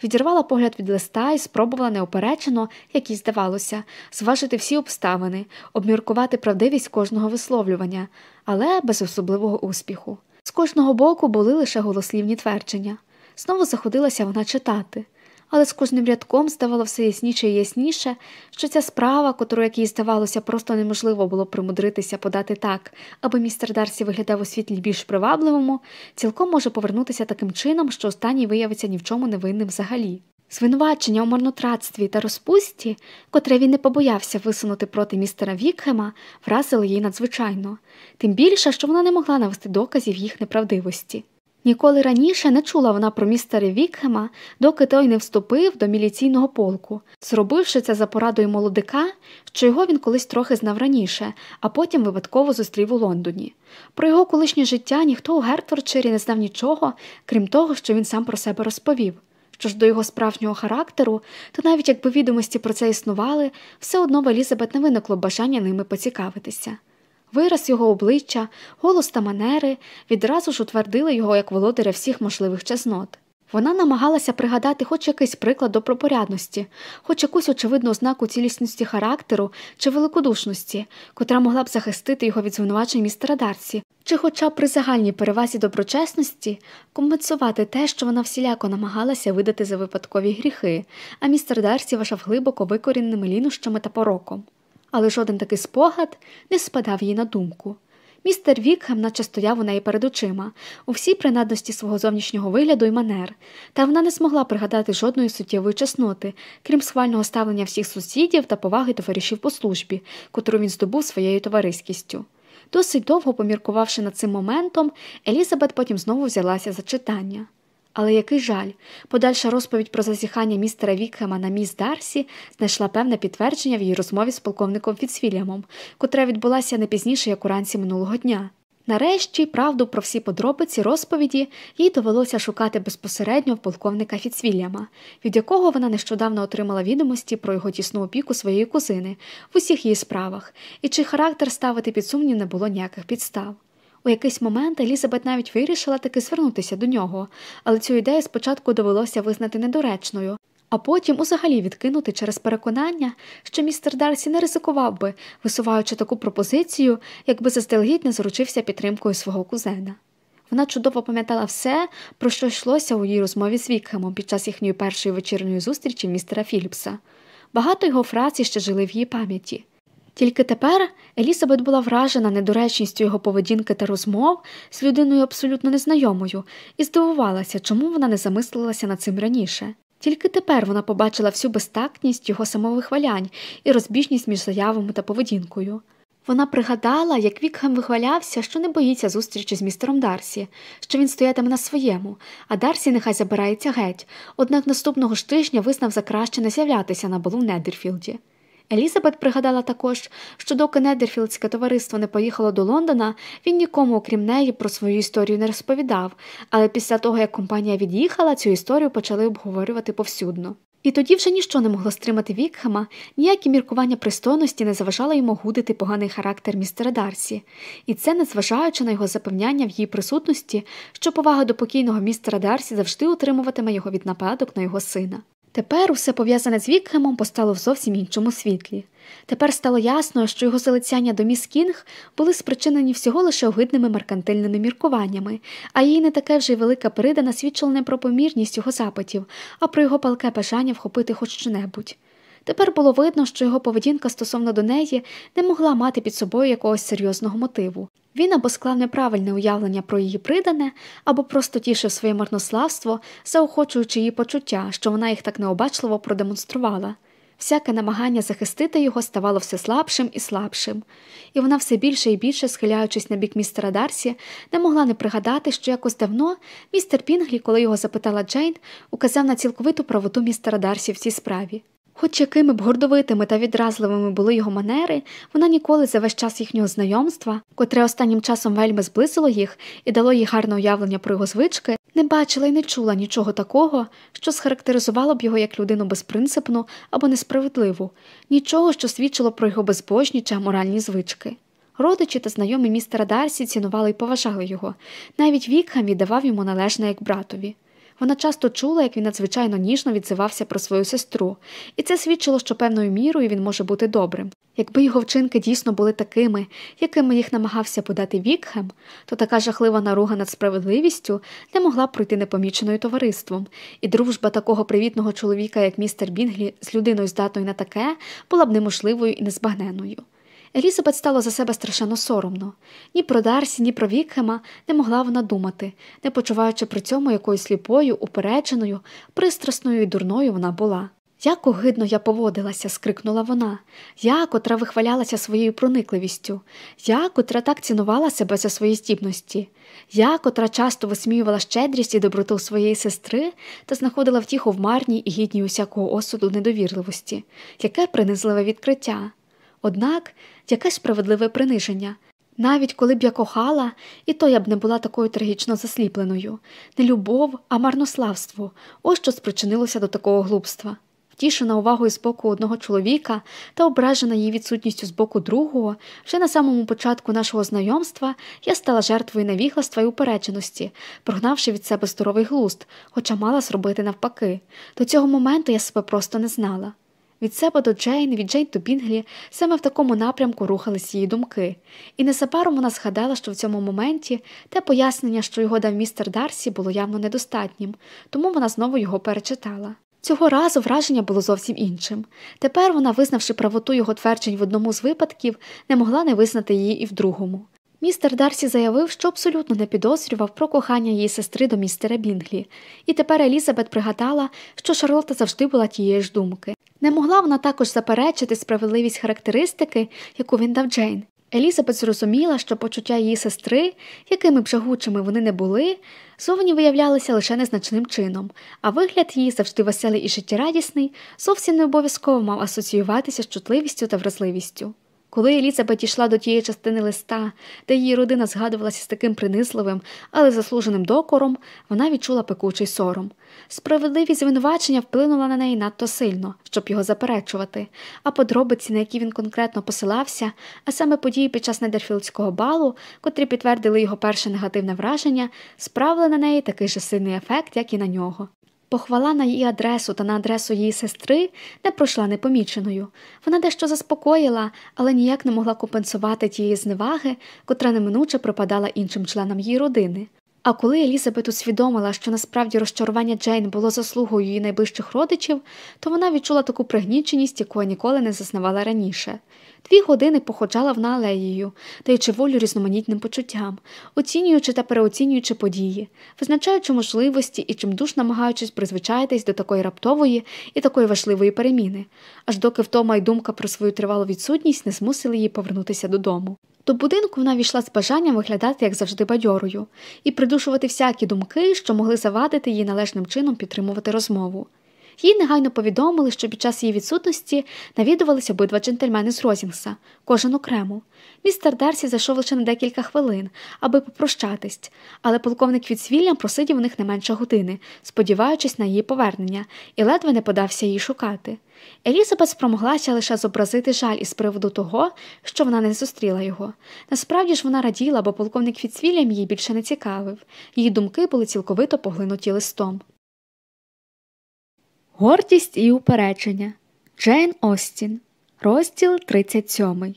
Відірвала погляд від листа і спробувала неоперечено, як їй здавалося, зважити всі обставини, обміркувати правдивість кожного висловлювання, але без особливого успіху. З кожного боку були лише голослівні твердження. Знову заходилася вона читати, але з кожним рядком ставало все ясніше і ясніше, що ця справа, котру, як їй здавалося, просто неможливо було примудритися подати так, аби містер Дарсі виглядав у світлі більш привабливому, цілком може повернутися таким чином, що останній виявиться ні в чому невинним взагалі. Звинувачення у марнотратстві та розпусті, котре він не побоявся висунути проти містера Вікхема, вразили її надзвичайно, тим більше, що вона не могла навести доказів їх неправдивості. Ніколи раніше не чула вона про містера Вікхема, доки той не вступив до міліційного полку, зробивши це за порадою молодика, що його він колись трохи знав раніше, а потім випадково зустрів у Лондоні. Про його колишнє життя ніхто у Гертфордширі не знав нічого, крім того, що він сам про себе розповів. Що ж до його справжнього характеру, то навіть якби відомості про це існували, все одно в Елізабет не виникло бажання ними поцікавитися. Вираз його обличчя, голос та манери відразу ж утвердили його як володаря всіх можливих чеснот. Вона намагалася пригадати хоч якийсь приклад добропорядності, хоч якусь очевидну ознаку цілісності характеру чи великодушності, котра могла б захистити його від звинувачень містера Дарсі, чи, хоча б при загальній перевазі доброчесності, компенсувати те, що вона всіляко намагалася видати за випадкові гріхи, а містер Дарсі вважав глибоко викорінними лінощами та пороком але жоден такий спогад не спадав їй на думку. Містер Вікхем наче стояв у неї перед очима, у всій принадності свого зовнішнього вигляду і манер, та вона не змогла пригадати жодної суттєвої чесноти, крім схвального ставлення всіх сусідів та поваги товаришів по службі, котру він здобув своєю товариськістю. Досить довго поміркувавши над цим моментом, Елізабет потім знову взялася за читання. Але який жаль, подальша розповідь про зазіхання містера Вікхема на міс Дарсі знайшла певне підтвердження в її розмові з полковником Фіцвільямом, котра відбулася не пізніше, як уранці минулого дня. Нарешті правду про всі подробиці розповіді їй довелося шукати безпосередньо полковника Фіцвільяма, від якого вона нещодавно отримала відомості про його тісну опіку своєї кузини в усіх її справах, і чий характер ставити під сумнів не було ніяких підстав. У якийсь момент Елізабет навіть вирішила таки звернутися до нього, але цю ідею спочатку довелося визнати недоречною, а потім узагалі відкинути через переконання, що містер Дарсі не ризикував би, висуваючи таку пропозицію, якби заздалегідь не заручився підтримкою свого кузена. Вона чудово пам'ятала все, про що йшлося у її розмові з Вікхемом під час їхньої першої вечірньої зустрічі містера Філіпса. Багато його фраз ще жили в її пам'яті. Тільки тепер Елізабет була вражена недоречністю його поведінки та розмов з людиною абсолютно незнайомою і здивувалася, чому вона не замислилася над цим раніше. Тільки тепер вона побачила всю безтактність його самовихвалянь і розбіжність між заявами та поведінкою. Вона пригадала, як Вікхем вихвалявся, що не боїться зустрічі з містером Дарсі, що він стоятиме на своєму, а Дарсі нехай забирається геть, однак наступного ж тижня визнав за краще не з'являтися на балу Недерфілді. Елізабет пригадала також, що доки Недерфілдське товариство не поїхало до Лондона, він нікому, окрім неї, про свою історію не розповідав, але після того, як компанія від'їхала, цю історію почали обговорювати повсюдно. І тоді вже ніщо не могло стримати Вікхема, ніякі міркування пристойності не заважало йому гудити поганий характер містера Дарсі, і це, незважаючи на його запевняння в її присутності, що повага до покійного містера Дарсі завжди утримуватиме його від нападок на його сина. Тепер усе пов'язане з Вікхемом постало в зовсім іншому світлі. Тепер стало ясно, що його залицяння до міс Кінг були спричинені всього лише огидними меркантильними міркуваннями, а їй не таке вже й велика перидана свідчила не про помірність його запитів, а про його палке бажання вхопити хоч що-небудь. Тепер було видно, що його поведінка стосовно до неї не могла мати під собою якогось серйозного мотиву. Він або склав неправильне уявлення про її придане, або просто тішив своє марнославство, заохочуючи її почуття, що вона їх так необачливо продемонструвала. Всяке намагання захистити його ставало все слабшим і слабшим, і вона все більше і більше, схиляючись на бік містера Дарсі, не могла не пригадати, що якось давно містер Пінглі, коли його запитала Джейн, указав на цілковиту правоту містера Дарсі в цій справі. Хоч якими б гордовитими та відразливими були його манери, вона ніколи за весь час їхнього знайомства, котре останнім часом вельми зблизило їх і дало їй гарне уявлення про його звички, не бачила і не чула нічого такого, що схарактеризувало б його як людину безпринципну або несправедливу, нічого, що свідчило про його безбожні чи аморальні звички. Родичі та знайомі містера Дарсі цінували і поважали його, навіть Вікхам віддавав йому належне як братові. Вона часто чула, як він надзвичайно ніжно відзивався про свою сестру, і це свідчило, що певною мірою він може бути добрим. Якби його вчинки дійсно були такими, якими їх намагався подати Вікхем, то така жахлива наруга над справедливістю не могла б пройти непоміченою товариством, і дружба такого привітного чоловіка, як містер Бінглі, з людиною здатною на таке, була б неможливою і незбагненою. Елізабет стало за себе страшенно соромно. Ні про Дарсі, ні про Вікхема не могла вона думати, не почуваючи при цьому якоюсь сліпою, упередженою, пристрасною і дурною вона була. Як огидно я поводилася, скрикнула вона, я, котра вихвалялася своєю проникливістю, я, котра так цінувала себе за свої здібності, я, котра часто висміювала щедрість і доброту своєї сестри та знаходила втіху в марній і гідній усякого осуду недовірливості, яке принизливе відкриття. Однак якесь справедливе приниження. Навіть коли б я кохала, і то я б не була такою трагічно засліпленою, не любов, а марнославство ось що спричинилося до такого глупства. Втішена увагою з боку одного чоловіка та ображена її відсутністю з боку другого, вже на самому початку нашого знайомства я стала жертвою невігластва і упередженості, прогнавши від себе здоровий глузд, хоча мала зробити навпаки. До цього моменту я себе просто не знала. Від себе до Джейн, від Джейн до Бінглі саме в такому напрямку рухались її думки, і незабаром вона згадала, що в цьому моменті те пояснення, що його дав містер Дарсі, було явно недостатнім, тому вона знову його перечитала. Цього разу враження було зовсім іншим. Тепер вона, визнавши правоту його тверджень в одному з випадків, не могла не визнати її і в другому. Містер Дарсі заявив, що абсолютно не підозрював про кохання її сестри до містера Бінглі, і тепер Елізабет пригадала, що Шарлота завжди була тієї ж думки. Не могла вона також заперечити справедливість характеристики, яку він дав Джейн. Елізабет зрозуміла, що почуття її сестри, якими б жагучими вони не були, зовні виявлялися лише незначним чином, а вигляд її завжди веселий і життєрадісний, зовсім не обов'язково мав асоціюватися з чутливістю та вразливістю. Коли Елізабет йшла до тієї частини листа, де її родина згадувалася з таким принизливим, але заслуженим докором, вона відчула пекучий сором. Справедливість звинувачення вплинула на неї надто сильно, щоб його заперечувати, а подробиці, на які він конкретно посилався, а саме події під час недерфілдського балу, котрі підтвердили його перше негативне враження, справили на неї такий же сильний ефект, як і на нього. Похвала на її адресу та на адресу її сестри не пройшла непоміченою. Вона дещо заспокоїла, але ніяк не могла компенсувати тієї зневаги, котра неминуче пропадала іншим членам її родини. А коли Елізабет усвідомила, що насправді розчарування Джейн було заслугою її найближчих родичів, то вона відчула таку пригніченість, якої ніколи не зазнавала раніше. Дві години походжала вона алеєю, даючи волю різноманітним почуттям, оцінюючи та переоцінюючи події, визначаючи можливості і чимдуж намагаючись призвичаїтись до такої раптової і такої важливої переміни, аж доки втома й думка про свою тривалу відсутність не змусили її повернутися додому. До будинку вона війшла з бажанням виглядати як завжди бадьорою і придушувати всякі думки, що могли завадити їй належним чином підтримувати розмову. Їй негайно повідомили, що під час її відсутності навідувалися обидва джентльмени з Розінгса, кожен окремо. Містер Дарсі зайшов лише на декілька хвилин, аби попрощатись, але полковник Віцвіллям просидів у них не менше години, сподіваючись на її повернення, і ледве не подався її шукати. Елізабет спромоглася лише зобразити жаль із приводу того, що вона не зустріла його. Насправді ж вона раділа, бо полковник Фіцвіллям її більше не цікавив, її думки були цілковито поглинуті листом. Гордість і упередження Джейн Остін, розділ 37.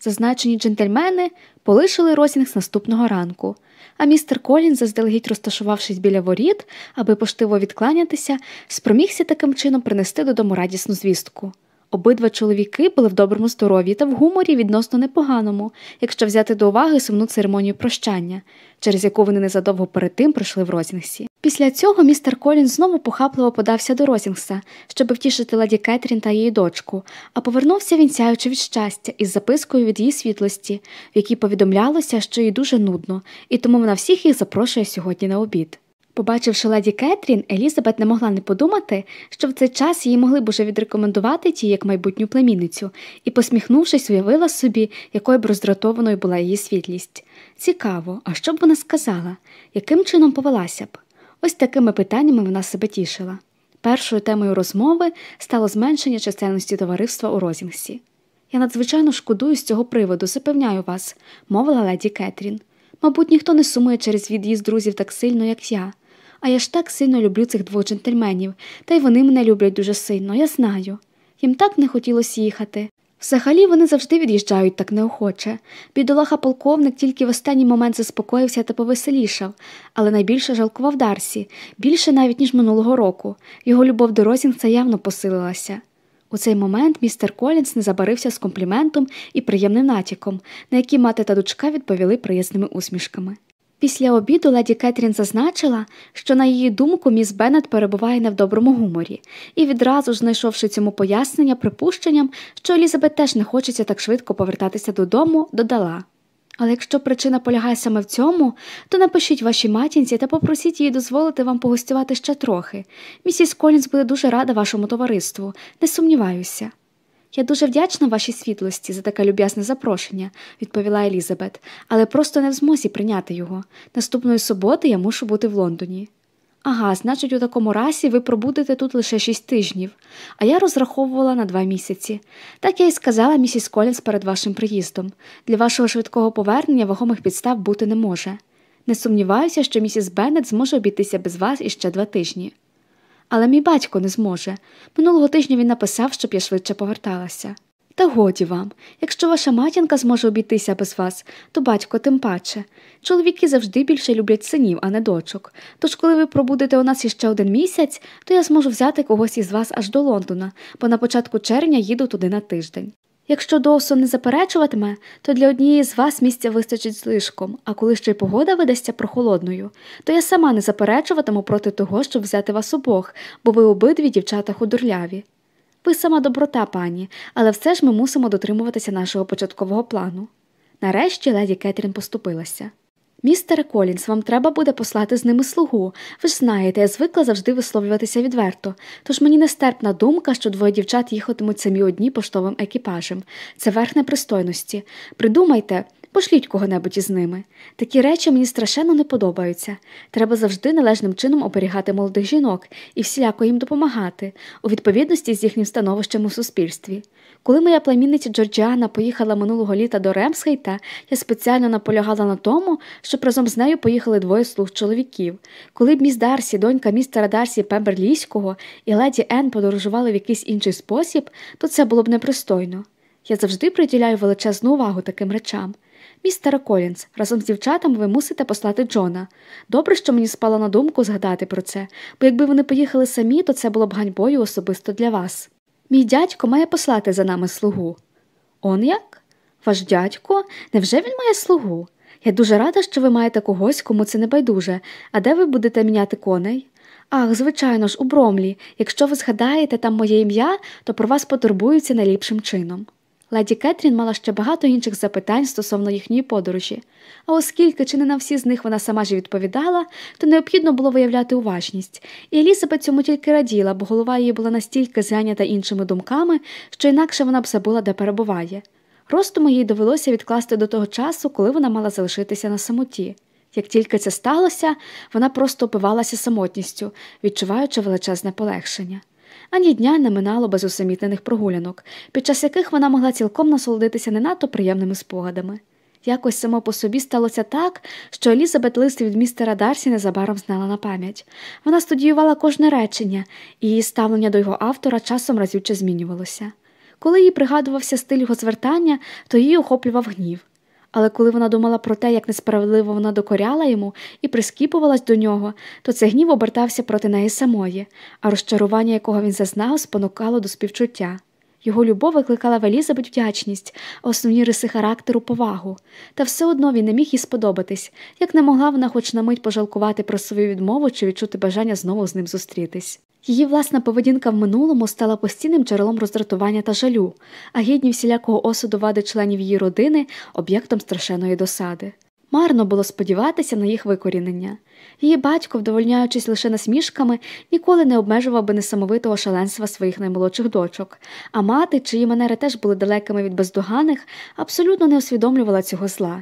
Зазначені джентльмени полишили Розінгс наступного ранку, а містер Колін, заздалегідь розташувавшись біля воріт, аби поштиво відкланятися, спромігся таким чином принести додому радісну звістку. Обидва чоловіки були в доброму здоров'ї та в гуморі відносно непоганому, якщо взяти до уваги сумну церемонію прощання, через яку вони незадовго перед тим пройшли в Розінгсі. Після цього містер Колін знову похапливо подався до Розінгса, щоб втішити ладі Кетрін та її дочку, а повернувся він сяючи від щастя із запискою від її світлості, в якій повідомлялося, що їй дуже нудно, і тому вона всіх їх запрошує сьогодні на обід. Побачивши леді Кетрін, Елізабет не могла не подумати, що в цей час її могли б уже відрекомендувати ті як майбутню племінницю, і, посміхнувшись, уявила собі, якою б роздратованою була її світлість. Цікаво, а що б вона сказала, яким чином повелася б? Ось такими питаннями вона себе тішила. Першою темою розмови стало зменшення чисельності товариства у Розінгсі. Я надзвичайно шкодую з цього приводу, запевняю вас, мовила леді Кетрін. Мабуть, ніхто не сумує через від'їзд друзів так сильно, як я. А я ж так сильно люблю цих двох джентльменів, та й вони мене люблять дуже сильно, я знаю. Їм так не хотілося їхати. Взагалі вони завжди від'їжджають так неохоче. Бідолаха полковник тільки в останній момент заспокоївся та повеселішав, але найбільше жалкував Дарсі, більше навіть ніж минулого року. Його любов до Розінгса явно посилилася. У цей момент містер Колінс не забарився з компліментом і приємним натяком, на які мати та дочка відповіли приязними усмішками. Після обіду леді Кетрін зазначила, що, на її думку, міс Беннет перебуває не в доброму гуморі, і відразу ж знайшовши цьому пояснення припущенням, що Елізабет теж не хочеться так швидко повертатися додому, додала. Але якщо причина полягає саме в цьому, то напишіть вашій матінці та попросіть її дозволити вам погостювати ще трохи. Місіс Колінс буде дуже рада вашому товариству, не сумніваюся. Я дуже вдячна вашій світлості за таке люб'язне запрошення, відповіла Елізабет, але просто не в змозі прийняти його. Наступної суботи я мушу бути в Лондоні. Ага, значить, у такому разі ви пробудете тут лише шість тижнів, а я розраховувала на два місяці. Так я й сказала місіс Колінс перед вашим приїздом. Для вашого швидкого повернення вагомих підстав бути не може. Не сумніваюся, що місіс Беннет зможе обійтися без вас іще два тижні. Але мій батько не зможе. Минулого тижня він написав, щоб я швидше поверталася. Та годі вам, якщо ваша матінка зможе обійтися без вас, то батько тим паче. Чоловіки завжди більше люблять синів, а не дочок. Тож, коли ви пробудете у нас іще один місяць, то я зможу взяти когось із вас аж до Лондона, бо на початку червня їду туди на тиждень. Якщо Доусон не заперечуватиме, то для однієї з вас місця вистачить слишком, а коли ще й погода видасться прохолодною, то я сама не заперечуватиму проти того, щоб взяти вас обох, бо ви обидві дівчата худорляві. Ви сама доброта, пані, але все ж ми мусимо дотримуватися нашого початкового плану. Нарешті леді Кетрін поступилася. Містере Колінс, вам треба буде послати з ними слугу. Ви ж знаєте, я звикла завжди висловлюватися відверто, тож мені нестерпна думка, що двоє дівчат їхатимуть самі одні поштовим екіпажем. Це верх непристойності. Придумайте, пошліть кого-небудь із ними. Такі речі мені страшенно не подобаються. Треба завжди належним чином оберігати молодих жінок і всіляко їм допомагати, у відповідності з їхнім становищем у суспільстві. Коли моя племінниця Джорджіана поїхала минулого літа до Ремсхейта, я спеціально наполягала на тому, щоб разом з нею поїхали двоє слуг чоловіків. Коли б міс Дарсі, донька містера Дарсі Пемберлійського і леді Енн подорожували в якийсь інший спосіб, то це було б непристойно. Я завжди приділяю величезну увагу таким речам. Містере Колінс, разом з дівчатами ви мусите послати Джона. Добре, що мені спало на думку згадати про це, бо якби вони поїхали самі, то це було б ганьбою особисто для вас. Мій дядько має послати за нами слугу. Он як? Ваш дядько? Невже він має слугу? Я дуже рада, що ви маєте когось, кому це не байдуже. А де ви будете міняти коней? Ах, звичайно ж, у Бромлі. Якщо ви згадаєте там моє ім'я, то про вас потурбуються найліпшим чином. Леді Кетрін мала ще багато інших запитань стосовно їхньої подорожі, а оскільки чи не на всі з них вона сама ж відповідала, то необхідно було виявляти уважність, і Елізабет цьому тільки раділа, бо голова її була настільки зайнята іншими думками, що інакше вона б забула, де перебуває. Ростому їй довелося відкласти до того часу, коли вона мала залишитися на самоті. Як тільки це сталося, вона просто опивалася самотністю, відчуваючи величезне полегшення. Ані дня не минало без усамітнених прогулянок, під час яких вона могла цілком насолодитися не надто приємними спогадами. Якось само по собі сталося так, що Елізабет лист від містера Дарсі незабаром знала на пам'ять. Вона студіювала кожне речення, і її ставлення до його автора часом разюче змінювалося. Коли їй пригадувався стиль його звертання, то її охоплював гнів. Але коли вона думала про те, як несправедливо вона докоряла йому і прискіпувалась до нього, то цей гнів обертався проти неї самої, а розчарування, якого він зазнав, спонукало до співчуття. Його любов викликала в Елізабет вдячність, основні риси характеру повагу, та все одно він не міг їй сподобатись, як не могла вона хоч на мить пожалкувати про свою відмову чи відчути бажання знову з ним зустрітись. Її власна поведінка в минулому стала постійним джерелом роздратування та жалю, а гідні всілякого осуду вади членів її родини об'єктом страшенної досади. Марно було сподіватися на їх викорінення. Її батько, вдовольняючись лише насмішками, ніколи не обмежував би несамовитого шаленства своїх наймолодших дочок, а мати, чиї манери теж були далекими від бездоганих, абсолютно не усвідомлювала цього зла.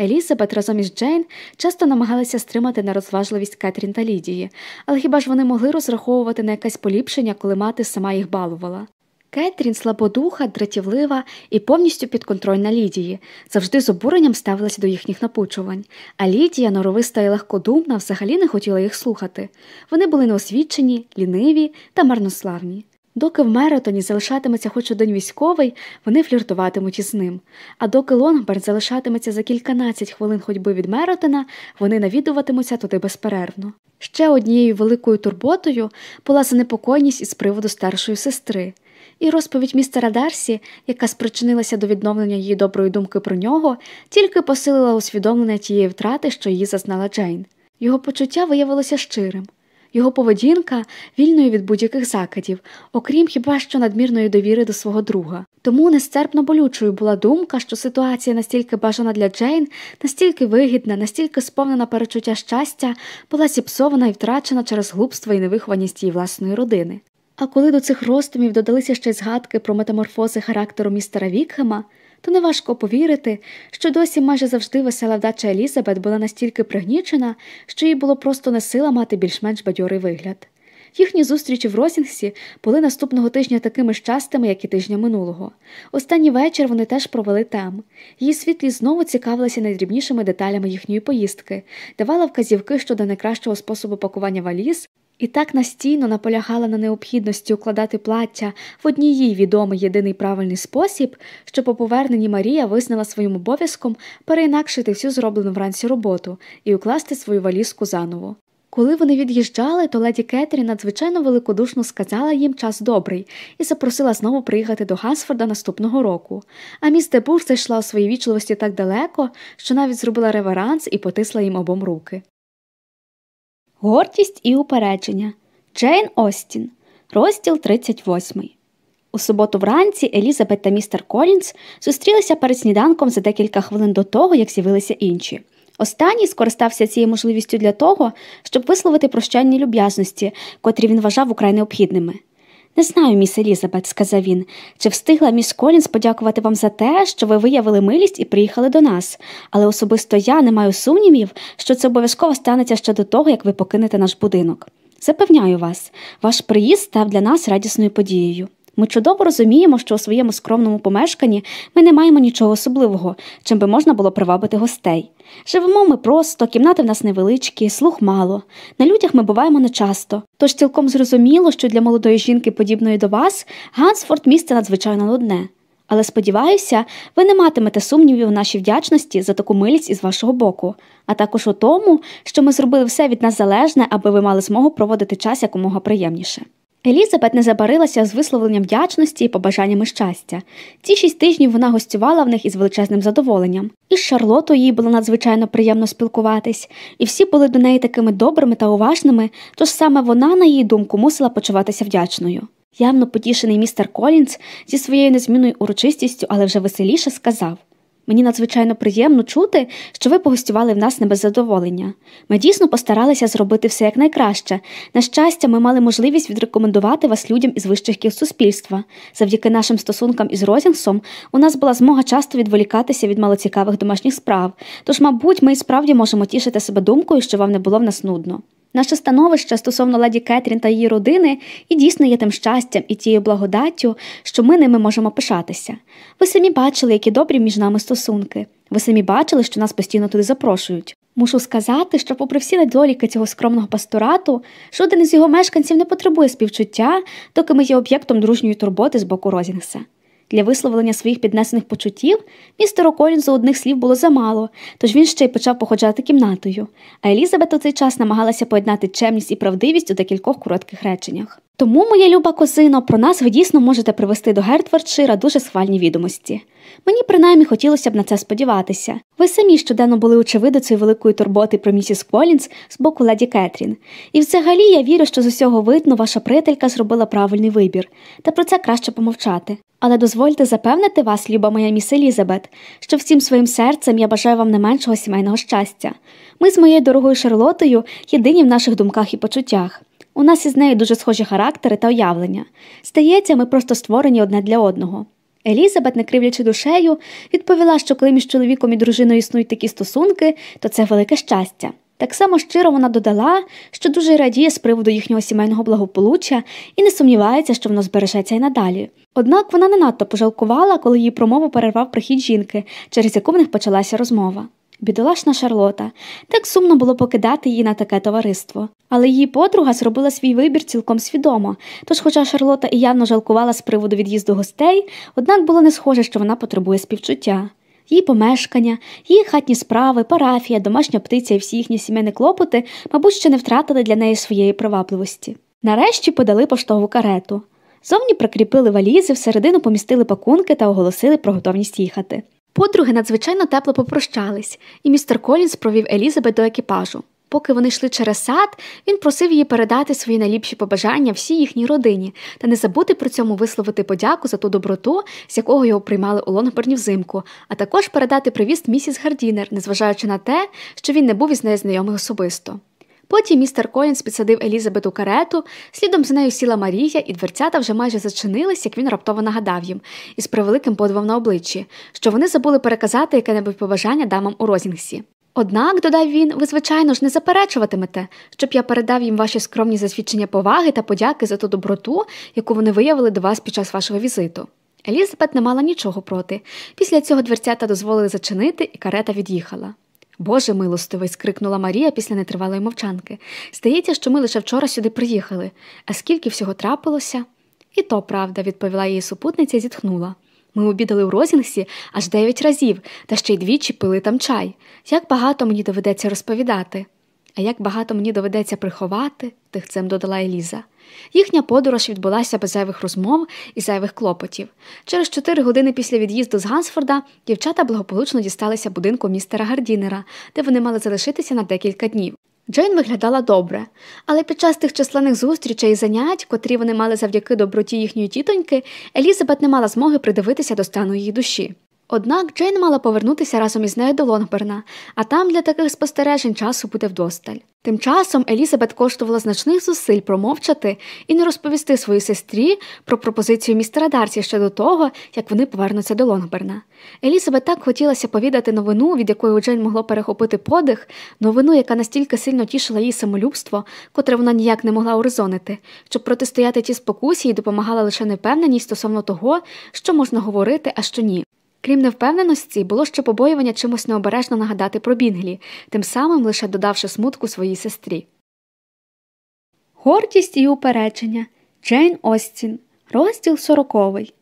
Елізабет разом із Джейн часто намагалися стримати нерозважливість Кетрін та Лідії, але хіба ж вони могли розраховувати на якесь поліпшення, коли мати сама їх балувала? Кетрін слабодуха, дратівлива і повністю підконтрольна Лідії, завжди з обуренням ставилася до їхніх напучувань, а Лідія, норовиста і легкодумна, взагалі не хотіла їх слухати. Вони були неосвічені, ліниві та марнославні. Доки в Меротоні залишатиметься хоч один військовий, вони фліртуватимуть із ним. А доки Лонгберт залишатиметься за кільканадцять хвилин ходьби від Меротона, вони навідуватимуться туди безперервно. Ще однією великою турботою була занепокойність із приводу старшої сестри. І розповідь містера Дарсі, яка спричинилася до відновлення її доброї думки про нього, тільки посилила усвідомлення тієї втрати, що її зазнала Джейн. Його почуття виявилося щирим. Його поведінка вільною від будь-яких закидів, окрім хіба що надмірної довіри до свого друга. Тому нестерпно болючою була думка, що ситуація настільки бажана для Джейн, настільки вигідна, настільки сповнена перечуття щастя, була зіпсована і втрачена через глупство і невихованість її власної родини. А коли до цих роздумів додалися ще згадки про метаморфози характеру містера Вікхема, то неважко повірити, що досі майже завжди весела вдача Елізабет була настільки пригнічена, що їй було просто не сила мати більш-менш бадьорий вигляд. Їхні зустрічі в Росінгсі були наступного тижня такими ж частими, як і тижня минулого. Останній вечір вони теж провели там. Її світлі знову цікавилися найдрібнішими деталями їхньої поїздки, давала вказівки щодо найкращого способу пакування валіз і так настійно наполягала на необхідності укладати плаття в одній їй відомий єдиний правильний спосіб, що по поверненні Марія визнала своїм обов'язком переінакшити всю зроблену вранці роботу і укласти свою валізку заново. Коли вони від'їжджали, то леді Кетрі надзвичайно великодушно сказала їм час добрий і запросила знову приїхати до Гасфорда наступного року. А міс Дебур зайшла у своїй вічливості так далеко, що навіть зробила реверанс і потисла їм обом руки. Гордість і упередження Джейн Остін, розділ 38. У суботу вранці Елізабет та містер Колінс зустрілися перед сніданком за декілька хвилин до того, як з'явилися інші. Останній скористався цією можливістю для того, щоб висловити прощальні люб'язності, котрі він вважав украй необхідними. Не знаю, міс Елізабет, сказав він, чи встигла міс Колінс подякувати вам за те, що ви виявили милість і приїхали до нас, але особисто я не маю сумнівів, що це обов'язково станеться ще до того, як ви покинете наш будинок. Запевняю вас, ваш приїзд став для нас радісною подією. Ми чудово розуміємо, що у своєму скромному помешканні ми не маємо нічого особливого, чим би можна було привабити гостей. Живемо ми просто, кімнати в нас невеличкі, слух мало. На людях ми буваємо нечасто. Тож цілком зрозуміло, що для молодої жінки, подібної до вас, Гансфорд місце надзвичайно нудне. Але сподіваюся, ви не матимете сумнівів у нашій вдячності за таку милість із вашого боку, а також у тому, що ми зробили все від нас залежне, аби ви мали змогу проводити час якомога приємніше. Елізабет не забарилася з висловленням вдячності і побажаннями щастя. Ці шість тижнів вона гостювала в них із величезним задоволенням. І з Шарлотою їй було надзвичайно приємно спілкуватись, і всі були до неї такими добрими та уважними, тож саме вона, на її думку, мусила почуватися вдячною. Явно потішений містер Колінс зі своєю незмінною урочистістю, але вже веселіше сказав Мені надзвичайно приємно чути, що ви погостювали в нас не без задоволення. Ми дійсно постаралися зробити все якнайкраще. На щастя, ми мали можливість відрекомендувати вас людям із вищих кіл суспільства. Завдяки нашим стосункам із Розінгсом у нас була змога часто відволікатися від малоцікавих домашніх справ. Тож, мабуть, ми і справді можемо тішити себе думкою, що вам не було в нас нудно. Наше становище стосовно леді Кетрін та її родини і дійсно є тим щастям і тією благодаттю, що ми ними можемо пишатися. Ви самі бачили, які добрі між нами стосунки. Ви самі бачили, що нас постійно туди запрошують. Мушу сказати, що, попри всі недоліки цього скромного пасторату, жоден із його мешканців не потребує співчуття, доки ми є об'єктом дружньої турботи з боку Розінгса. Для висловлення своїх піднесених почуттів містеру Колінзу одних слів було замало, тож він ще й почав походжати кімнатою, а Елізабет у цей час намагалася поєднати чемність і правдивість у декількох коротких реченнях. Тому, моя люба козино, про нас ви дійсно можете привести до Гертфордшира дуже схвальні відомості. Мені принаймні хотілося б на це сподіватися. Ви самі щоденно були очевидицею великої турботи про місіс Колінс з боку леді Кетрін. І взагалі я вірю, що з усього видно ваша приятелька зробила правильний вибір, та про це краще помовчати. Але дозвольте запевнити вас, люба моя міс Елізабет, що всім своїм серцем я бажаю вам не меншого сімейного щастя. Ми з моєю дорогою Шарлотою єдині в наших думках і почуттях. У нас із нею дуже схожі характери та уявлення. Стається, ми просто створені одне для одного. Елізабет, не кривлячи душею, відповіла, що коли між чоловіком і дружиною існують такі стосунки, то це велике щастя. Так само щиро вона додала, що дуже радіє з приводу їхнього сімейного благополуччя і не сумнівається, що воно збережеться й надалі. Однак вона не надто пожалкувала, коли її промову перервав прихід жінки, через яку в них почалася розмова. Бідолашна Шарлота, так сумно було покидати її на таке товариство. Але її подруга зробила свій вибір цілком свідомо, тож, хоча Шарлота і явно жалкувала з приводу від'їзду гостей, однак було не схоже, що вона потребує співчуття. Її помешкання, її хатні справи, парафія, домашня птиця і всі їхні сімейні клопоти, мабуть, ще не втратили для неї своєї привабливості. Нарешті подали поштову карету. Зовні прикріпили валізи, всередину помістили пакунки та оголосили про готовність їхати. Подруги надзвичайно тепло попрощались, і містер Колінс провів Елізабет до екіпажу. Поки вони йшли через сад, він просив її передати свої найліпші побажання всій їхній родині та не забути при цьому висловити подяку за ту доброту, з якою його приймали у Лонгборні взимку, а також передати привіст місіс Гардінер, незважаючи на те, що він не був із нею знайомий особисто. Потім містер Колінс підсадив Елізабет у карету, слідом за нею сіла Марія, і дверцята вже майже зачинились, як він раптово нагадав їм, із превеликим подивом на обличчі, що вони забули переказати яке-небудь побажання дамам у Розінгсі. Однак, додав він, ви, звичайно ж, не заперечуватимете, щоб я передав їм ваші скромні засвідчення поваги та подяки за ту доброту, яку вони виявили до вас під час вашого візиту. Елізабет не мала нічого проти. Після цього дверцята дозволили зачинити, і карета від'їхала. Боже милостивий. скрикнула Марія після нетривалої мовчанки. Здається, що ми лише вчора сюди приїхали, а скільки всього трапилося? І то правда, відповіла її супутниця і зітхнула. Ми обідали у Розінгсі аж дев'ять разів, та ще й двічі пили там чай. Як багато мені доведеться розповідати, а як багато мені доведеться приховати, тихцем додала Еліза. Їхня подорож відбулася без зайвих розмов і зайвих клопотів. Через чотири години після від'їзду з Гансфорда дівчата благополучно дісталися будинку містера Гардінера, де вони мали залишитися на декілька днів. Джейн виглядала добре, але під час тих численних зустрічей і занять, котрі вони мали завдяки доброті їхньої тітоньки, Елізабет не мала змоги придивитися до стану її душі. Однак Джейн мала повернутися разом із нею до Лонгберна, а там для таких спостережень часу буде вдосталь. Тим часом Елізабет коштувала значних зусиль промовчати і не розповісти своїй сестрі про пропозицію містера Дарсі ще до того, як вони повернуться до Лонгберна. Елізабет так хотілося повідати новину, від якої Джейн могло перехопити подих, новину, яка настільки сильно тішила її самолюбство, котре вона ніяк не могла урезонити, щоб протистояти ті спокусі і допомагала лише непевненість стосовно того, що можна говорити, а що ні. Крім невпевненості, було ще побоювання чимось необережно нагадати про Бінглі, тим самим лише додавши смутку своїй сестрі. Гордість і упередження Джейн Остін. Розділ сороковий.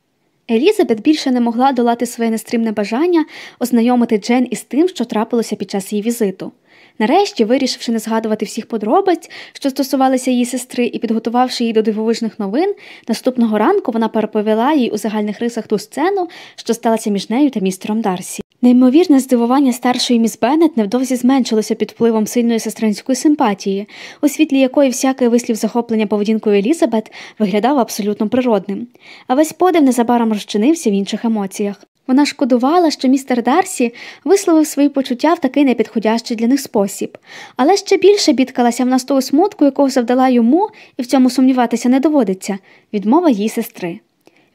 Елізабет більше не могла долати своє нестримне бажання ознайомити Джейн із тим, що трапилося під час її візиту. Нарешті, вирішивши не згадувати всіх подробиць, що стосувалися її сестри, і підготувавши її до дивовижних новин, наступного ранку вона переповіла їй у загальних рисах ту сцену, що сталася між нею та містером Дарсі. Неймовірне здивування старшої міс Беннет невдовзі зменшилося під впливом сильної сестринської симпатії, у світлі якої всякий вислів захоплення поведінкою Елізабет виглядав абсолютно природним, а весь подив незабаром розчинився в інших емоціях. Вона шкодувала, що містер Дарсі висловив свої почуття в такий непідходящий для них спосіб, але ще більше бідкалася в нас того смутку, якого завдала йому, і в цьому сумніватися не доводиться, відмова її сестри.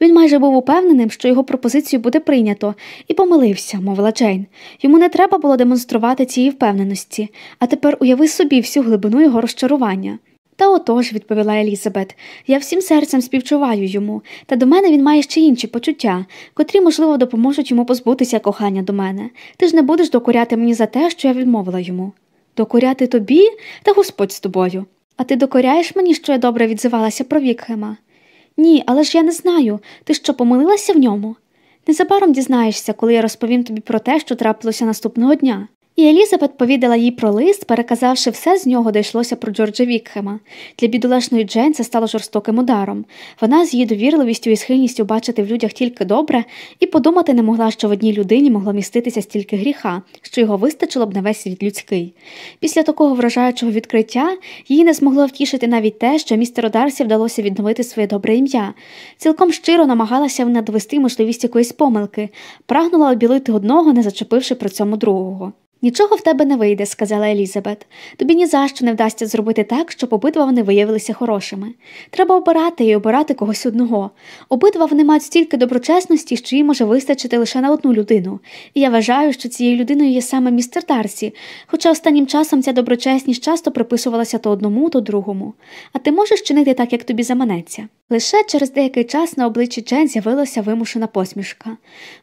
Він майже був упевненим, що його пропозицію буде прийнято, і помилився, мовила Джейн. Йому не треба було демонструвати цієї впевненості, а тепер уяви собі всю глибину його розчарування. Та отож, відповіла Елізабет, я всім серцем співчуваю йому, та до мене він має ще інші почуття, котрі, можливо, допоможуть йому позбутися кохання до мене. Ти ж не будеш докоряти мені за те, що я відмовила йому. Докоряти тобі та Господь з тобою. А ти докоряєш мені, що я добре відзивалася про Вікхема? Ні, але ж я не знаю. Ти що помилилася в ньому? Незабаром дізнаєшся, коли я розповім тобі про те, що трапилося наступного дня. І Елізабет повідала їй про лист, переказавши все з нього, де йшлося про Джорджа Вікхема. Для бідолашної Джен це стало жорстоким ударом. Вона з її довірливістю і схильністю бачити в людях тільки добре, і подумати не могла, що в одній людині могло міститися стільки гріха, що його вистачило б на весь світ людський. Після такого вражаючого відкриття її не змогло втішити навіть те, що містеру Дарсі вдалося відновити своє добре ім'я. Цілком щиро намагалася вона довести можливість якоїсь помилки, прагнула обілити одного, не зачепивши при цьому другого. Нічого в тебе не вийде, сказала Елізабет. Тобі ні за що не вдасться зробити так, щоб обидва вони виявилися хорошими. Треба обирати і обирати когось одного. Обидва вони мають стільки доброчесності, що їй може вистачити лише на одну людину. І я вважаю, що цією людиною є саме містер Дарсі, хоча останнім часом ця доброчесність часто приписувалася то одному, то другому. А ти можеш чинити так, як тобі заманеться. Лише через деякий час на обличчі Джен з'явилася вимушена посмішка.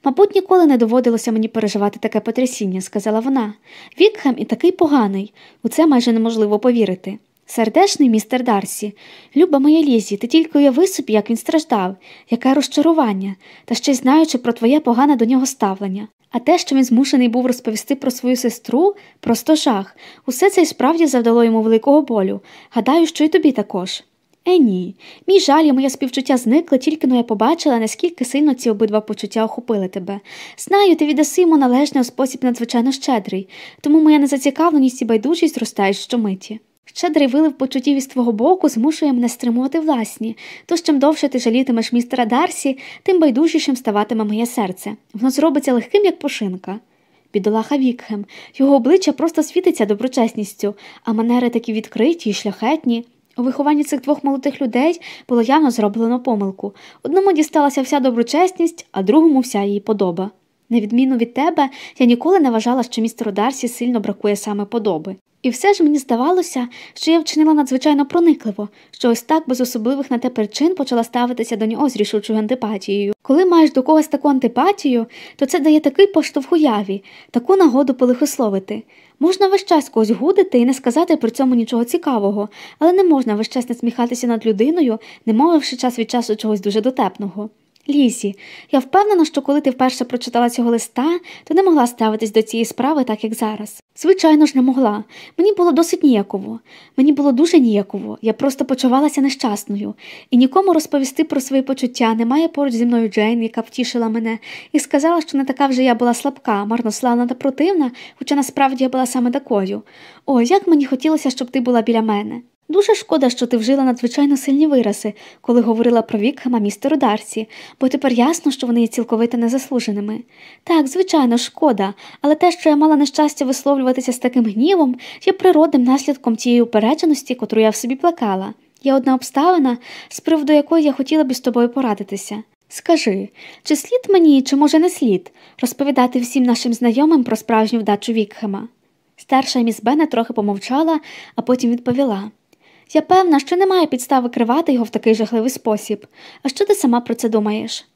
Мабуть, ніколи не доводилося мені переживати таке потрясіння, сказала вона. Вікхем і такий поганий, у це майже неможливо повірити. Сердешний містер Дарсі, люба моя Лізі, ти тільки уяви собі, як він страждав, яке розчарування, та ще й знаючи про твоє погане до нього ставлення. А те, що він змушений був розповісти про свою сестру, просто жах. Усе це й справді завдало йому великого болю. Гадаю, що й тобі також. Е, ні. Мій жаль і моє співчуття зникли, тільки но я побачила, наскільки сильно ці обидва почуття охопили тебе. Знаю, ти віддаси йому належний у спосіб надзвичайно щедрий, тому моя незацікавленість і байдужість зростають щомиті. Щедрий вилив почуттів із твого боку змушує мене стримувати власні, тож чим довше ти жалітимеш містера Дарсі, тим байдужішим ставатиме моє серце. Воно зробиться легким, як пошинка. Бідолаха Вікхем, його обличчя просто світиться доброчесністю, а манери такі відкриті й шляхетні. У вихованні цих двох молодих людей було явно зроблено помилку. Одному дісталася вся доброчесність, а другому вся її подоба. На відміну від тебе, я ніколи не вважала, що містеру Дарсі сильно бракує саме подоби. І все ж мені здавалося, що я вчинила надзвичайно проникливо, що ось так без особливих на те причин почала ставитися до нього з рішучою антипатією. Коли маєш до когось таку антипатію, то це дає такий поштовх уяві, таку нагоду полихословити. Можна весь час когось гудити і не сказати при цьому нічого цікавого, але не можна весь час насміхатися над людиною, не мовивши час від часу чогось дуже дотепного. Лізі, я впевнена, що коли ти вперше прочитала цього листа, то не могла ставитись до цієї справи так, як зараз. Звичайно ж, не могла. Мені було досить ніяково. Мені було дуже ніяково. Я просто почувалася нещасною, і нікому розповісти про свої почуття немає поруч зі мною Джейн, яка втішила мене, і сказала, що не така вже я була слабка, марнославна та противна, хоча насправді я була саме такою. О, як мені хотілося, щоб ти була біля мене. Дуже шкода, що ти вжила надзвичайно сильні вирази, коли говорила про Вікхема містеру Дарсі, бо тепер ясно, що вони є цілковито незаслуженими. Так, звичайно, шкода, але те, що я мала нещастя висловлюватися з таким гнівом, є природним наслідком тієї упередженості, котру я в собі плекала. Є одна обставина, з приводу якої я хотіла б із тобою порадитися. Скажи, чи слід мені, чи може не слід, розповідати всім нашим знайомим про справжню вдачу Вікхема? Старша міс Бене трохи помовчала, а потім відповіла. Я певна, що немає підстав викривати його в такий жахливий спосіб. А що ти сама про це думаєш?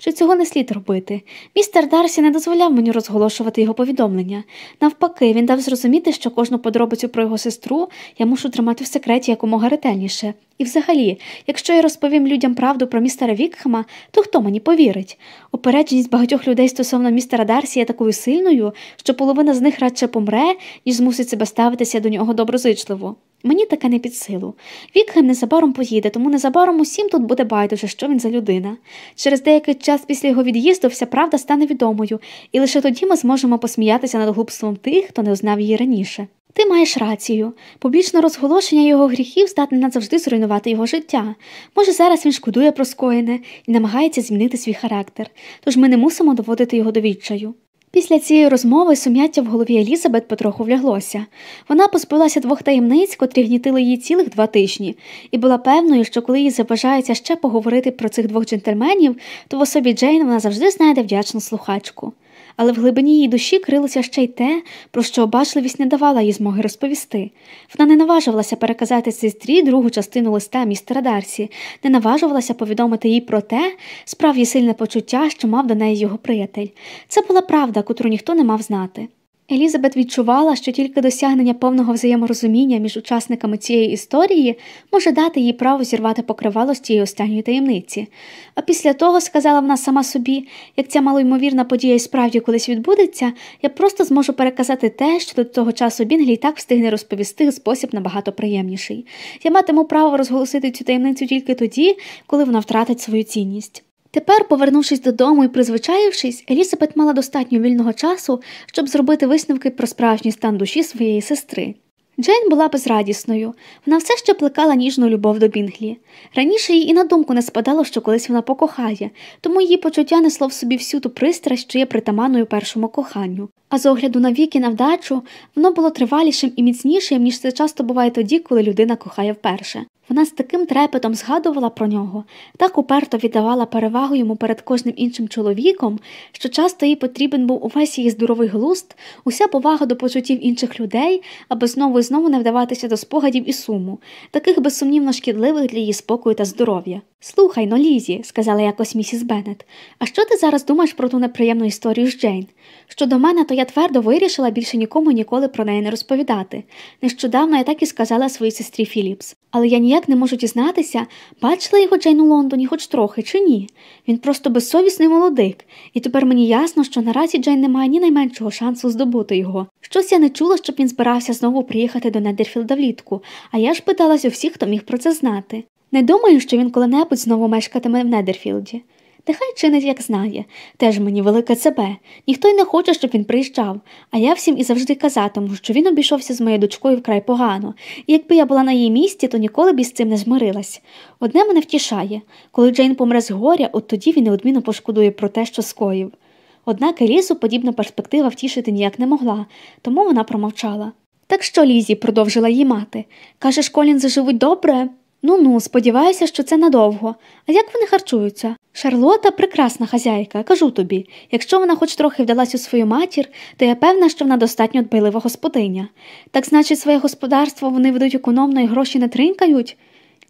Що цього не слід робити. Містер Дарсі не дозволяв мені розголошувати його повідомлення. Навпаки, він дав зрозуміти, що кожну подробицю про його сестру я мушу тримати в секреті якомога ретельніше. І взагалі, якщо я розповім людям правду про містера Вікхема, то хто мені повірить? Опередженість багатьох людей стосовно містера Дарсі є такою сильною, що половина з них радше помре, ніж змусить себе ставитися до нього доброзичливо. Мені таке не під силу. Вікхем незабаром поїде, тому незабаром усім тут буде байдуже, що він за людина. Через деякий час після його від'їзду вся правда стане відомою, і лише тоді ми зможемо посміятися над глупством тих, хто не узнав її раніше. Ти маєш рацію. Публічне розголошення його гріхів здатне назавжди зруйнувати його життя. Може, зараз він шкодує про скоєне і намагається змінити свій характер, тож ми не мусимо доводити його до відчаю. Після цієї розмови сум'яття в голові Елізабет потроху вляглося. Вона позбулася двох таємниць, котрі гнітили її цілих два тижні, і була певною, що коли їй забажається ще поговорити про цих двох джентльменів, то в особі Джейн вона завжди знайде вдячну слухачку але в глибині її душі крилося ще й те, про що обачливість не давала їй змоги розповісти. Вона не наважувалася переказати сестрі другу частину листа містера Дарсі, не наважувалася повідомити їй про те, справді сильне почуття, що мав до неї його приятель. Це була правда, котру ніхто не мав знати. Елізабет відчувала, що тільки досягнення повного взаєморозуміння між учасниками цієї історії може дати їй право зірвати покривало з тієї останньої таємниці. А після того, сказала вона сама собі, як ця малоймовірна подія і справді колись відбудеться, я просто зможу переказати те, що до того часу Бінглі так встигне розповісти спосіб набагато приємніший. Я матиму право розголосити цю таємницю тільки тоді, коли вона втратить свою цінність. Тепер, повернувшись додому і призвичаївшись, Елізабет мала достатньо вільного часу, щоб зробити висновки про справжній стан душі своєї сестри. Джейн була безрадісною, вона все ще плекала ніжну любов до Бінглі. Раніше їй і на думку не спадало, що колись вона покохає, тому її почуття несло в собі всю ту пристрасть, що є притаманною першому коханню. А з огляду на віки на вдачу, воно було тривалішим і міцнішим, ніж це часто буває тоді, коли людина кохає вперше. Вона з таким трепетом згадувала про нього, так уперто віддавала перевагу йому перед кожним іншим чоловіком, що часто їй потрібен був увесь її здоровий глуст, уся повага до почуттів інших людей, аби знову і знову не вдаватися до спогадів і суму, таких безсумнівно шкідливих для її спокою та здоров'я. Слухай но, Лізі, сказала якось місіс Беннет, а що ти зараз думаєш про ту неприємну історію з Джейн? Щодо мене, то я твердо вирішила більше нікому ніколи про неї не розповідати. Нещодавно я так і сказала своїй сестрі Філіпс. Але я ніяк не можу дізнатися, бачила його Джейн у Лондоні хоч трохи, чи ні. Він просто безсовісний молодик, і тепер мені ясно, що наразі Джейн не має ні найменшого шансу здобути його. Щось я не чула, щоб він збирався знову приїхати до Недерфілда влітку, а я ж питалась у всіх, хто міг про це знати. Не думаю, що він коли-небудь знову мешкатиме в Недерфілді. Нехай чинить, як знає, теж мені велике себе. Ніхто й не хоче, щоб він приїжджав, а я всім і завжди казатиму, що він обійшовся з моєю дочкою вкрай погано, і якби я була на її місці, то ніколи б із цим не змирилась. Одне мене втішає коли Джейн помре з горя, от тоді він неодмінно пошкодує про те, що скоїв. Однак Елізу подібна перспектива втішити ніяк не могла, тому вона промовчала. Так що, Лізі, продовжила її мати, кажеш, Колін заживуть добре? Ну ну, сподіваюся, що це надовго. А як вони харчуються? Шарлота прекрасна хазяйка, кажу тобі. Якщо вона хоч трохи вдалась у свою матір, то я певна, що вона достатньо дбайлива господиня. Так значить, своє господарство вони ведуть економно і гроші не тринкають?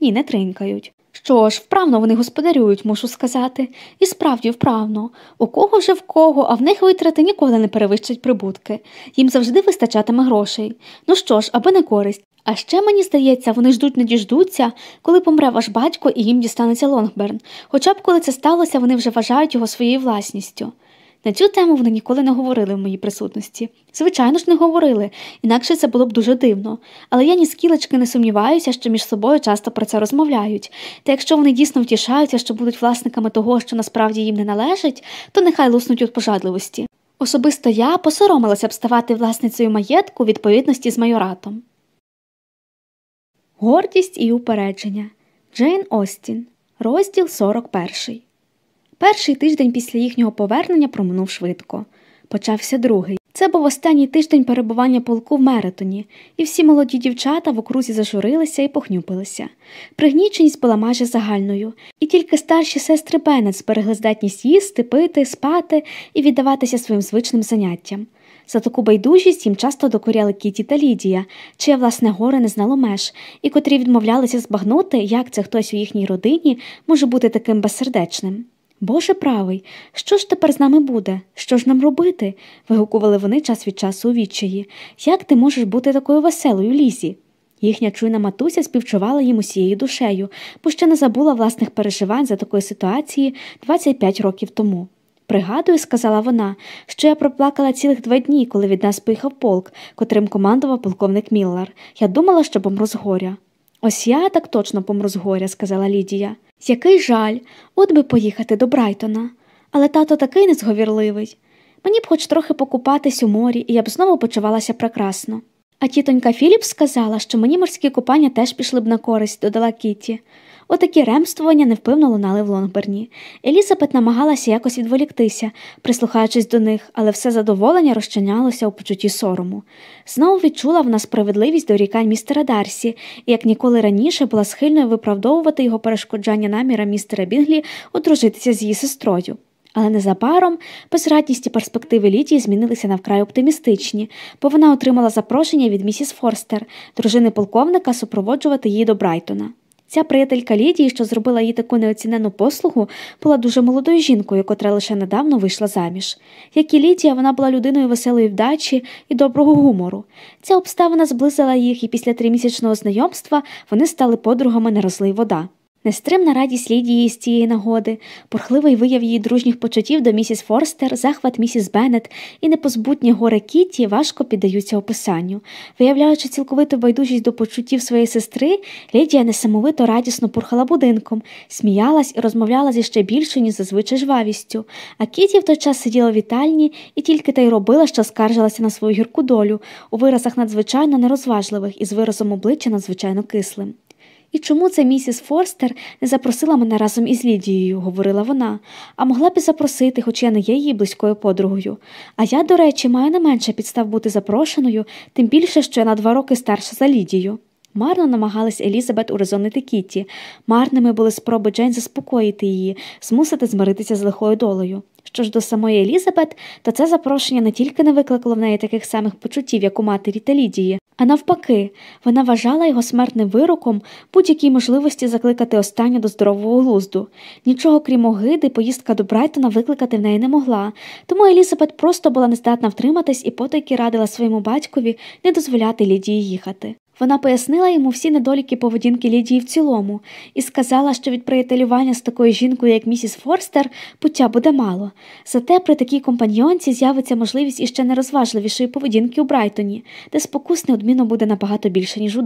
Ні, не тринкають. Що ж, вправно вони господарюють, мушу сказати, і справді вправно. У кого вже в кого, а в них витрати ніколи не перевищать прибутки. Їм завжди вистачатиме грошей. Ну що ж, аби не користь. А ще мені здається, вони ждуть не діждуться, коли помре ваш батько і їм дістанеться Лонгберн. Хоча б коли це сталося, вони вже вважають його своєю власністю. На цю тему вони ніколи не говорили в моїй присутності. Звичайно ж, не говорили, інакше це було б дуже дивно. Але я ні скілечки не сумніваюся, що між собою часто про це розмовляють. Та якщо вони дійсно втішаються, що будуть власниками того, що насправді їм не належить, то нехай луснуть від пожадливості. Особисто я посоромилася б ставати власницею маєтку відповідності з майоратом. Гордість і упередження Джейн Остін, розділ 41. Перший тиждень після їхнього повернення проминув швидко. Почався другий. Це був останній тиждень перебування полку в Меретоні, і всі молоді дівчата в окрузі зажурилися і похнюпилися. Пригніченість була майже загальною, і тільки старші сестри Беннет зберегли здатність їсти, пити, спати і віддаватися своїм звичним заняттям. За таку байдужість їм часто докоряли Кіті та Лідія, чиє власне горе не знало меж, і котрі відмовлялися збагнути, як це хтось у їхній родині може бути таким безсердечним. Боже правий, що ж тепер з нами буде? Що ж нам робити? вигукували вони час від часу у відчаї. Як ти можеш бути такою веселою, Лізі? Їхня чуйна матуся співчувала їм усією душею, бо ще не забула власних переживань за такої ситуації 25 років тому. Пригадую, сказала вона, що я проплакала цілих два дні, коли від нас поїхав полк, котрим командував полковник Міллар. Я думала, що помру з горя. Ось я так точно помру з горя, сказала Лідія. Який жаль, от би поїхати до Брайтона. Але тато такий незговірливий. Мені б хоч трохи покупатись у морі, і я б знову почувалася прекрасно. А тітонька Філіп сказала, що мені морські купання теж пішли б на користь, додала Кітті. Отакі ремствування невпевно лунали в Лонгберні. Елізабет намагалася якось відволіктися, прислухаючись до них, але все задоволення розчинялося у почутті сорому. Знову відчула вона справедливість дорікань містера Дарсі, і як ніколи раніше була схильною виправдовувати його перешкоджання намірам містера Бінглі одружитися з її сестрою. Але незабаром безрадісні перспективи Лідії змінилися на вкрай оптимістичні, бо вона отримала запрошення від місіс Форстер, дружини полковника, супроводжувати її до Брайтона. Ця приятелька Лідії, що зробила їй таку неоцінену послугу, була дуже молодою жінкою, котра лише недавно вийшла заміж. Як і Лідія, вона була людиною веселої вдачі і доброго гумору. Ця обставина зблизила їх, і після тримісячного знайомства вони стали подругами на розлий вода. Нестримна радість Лідії з цієї нагоди, бурхливий вияв її дружніх почуттів до місіс Форстер, захват місіс Беннет і непозбутні горе Кітті важко піддаються описанню. Виявляючи цілковиту байдужість до почуттів своєї сестри, Лідія несамовито радісно пурхала будинком, сміялась і розмовляла зі ще більшою, ніж зазвичай жвавістю. А Кітті в той час сиділа в вітальні і тільки та й робила, що скаржилася на свою гірку долю, у виразах надзвичайно нерозважливих і з виразом обличчя надзвичайно кислим. І чому це місіс Форстер не запросила мене разом із Лідією, говорила вона, а могла б запросити, хоч я не є її близькою подругою. А я, до речі, маю не менше підстав бути запрошеною, тим більше, що я на два роки старша за Лідію. Марно намагалась Елізабет урезонити Кітті. Марними були спроби Джейн заспокоїти її, змусити змиритися з лихою долею. Що ж до самої Елізабет, то це запрошення не тільки не викликало в неї таких самих почуттів, як у матері та Лідії, а навпаки, вона вважала його смертним вироком будь-якій можливості закликати останню до здорового глузду. Нічого крім огиди, поїздка до Брайтона викликати в неї не могла, тому Елізабет просто була нездатна втриматись і потайки радила своєму батькові не дозволяти Лідії їхати. Вона пояснила йому всі недоліки поведінки Лідії в цілому і сказала, що від приятелювання з такою жінкою, як місіс Форстер, пуття буде мало. Зате при такій компаньйонці з'явиться можливість іще нерозважливішої поведінки у Брайтоні, де спокус неодмінно буде набагато більше, ніж у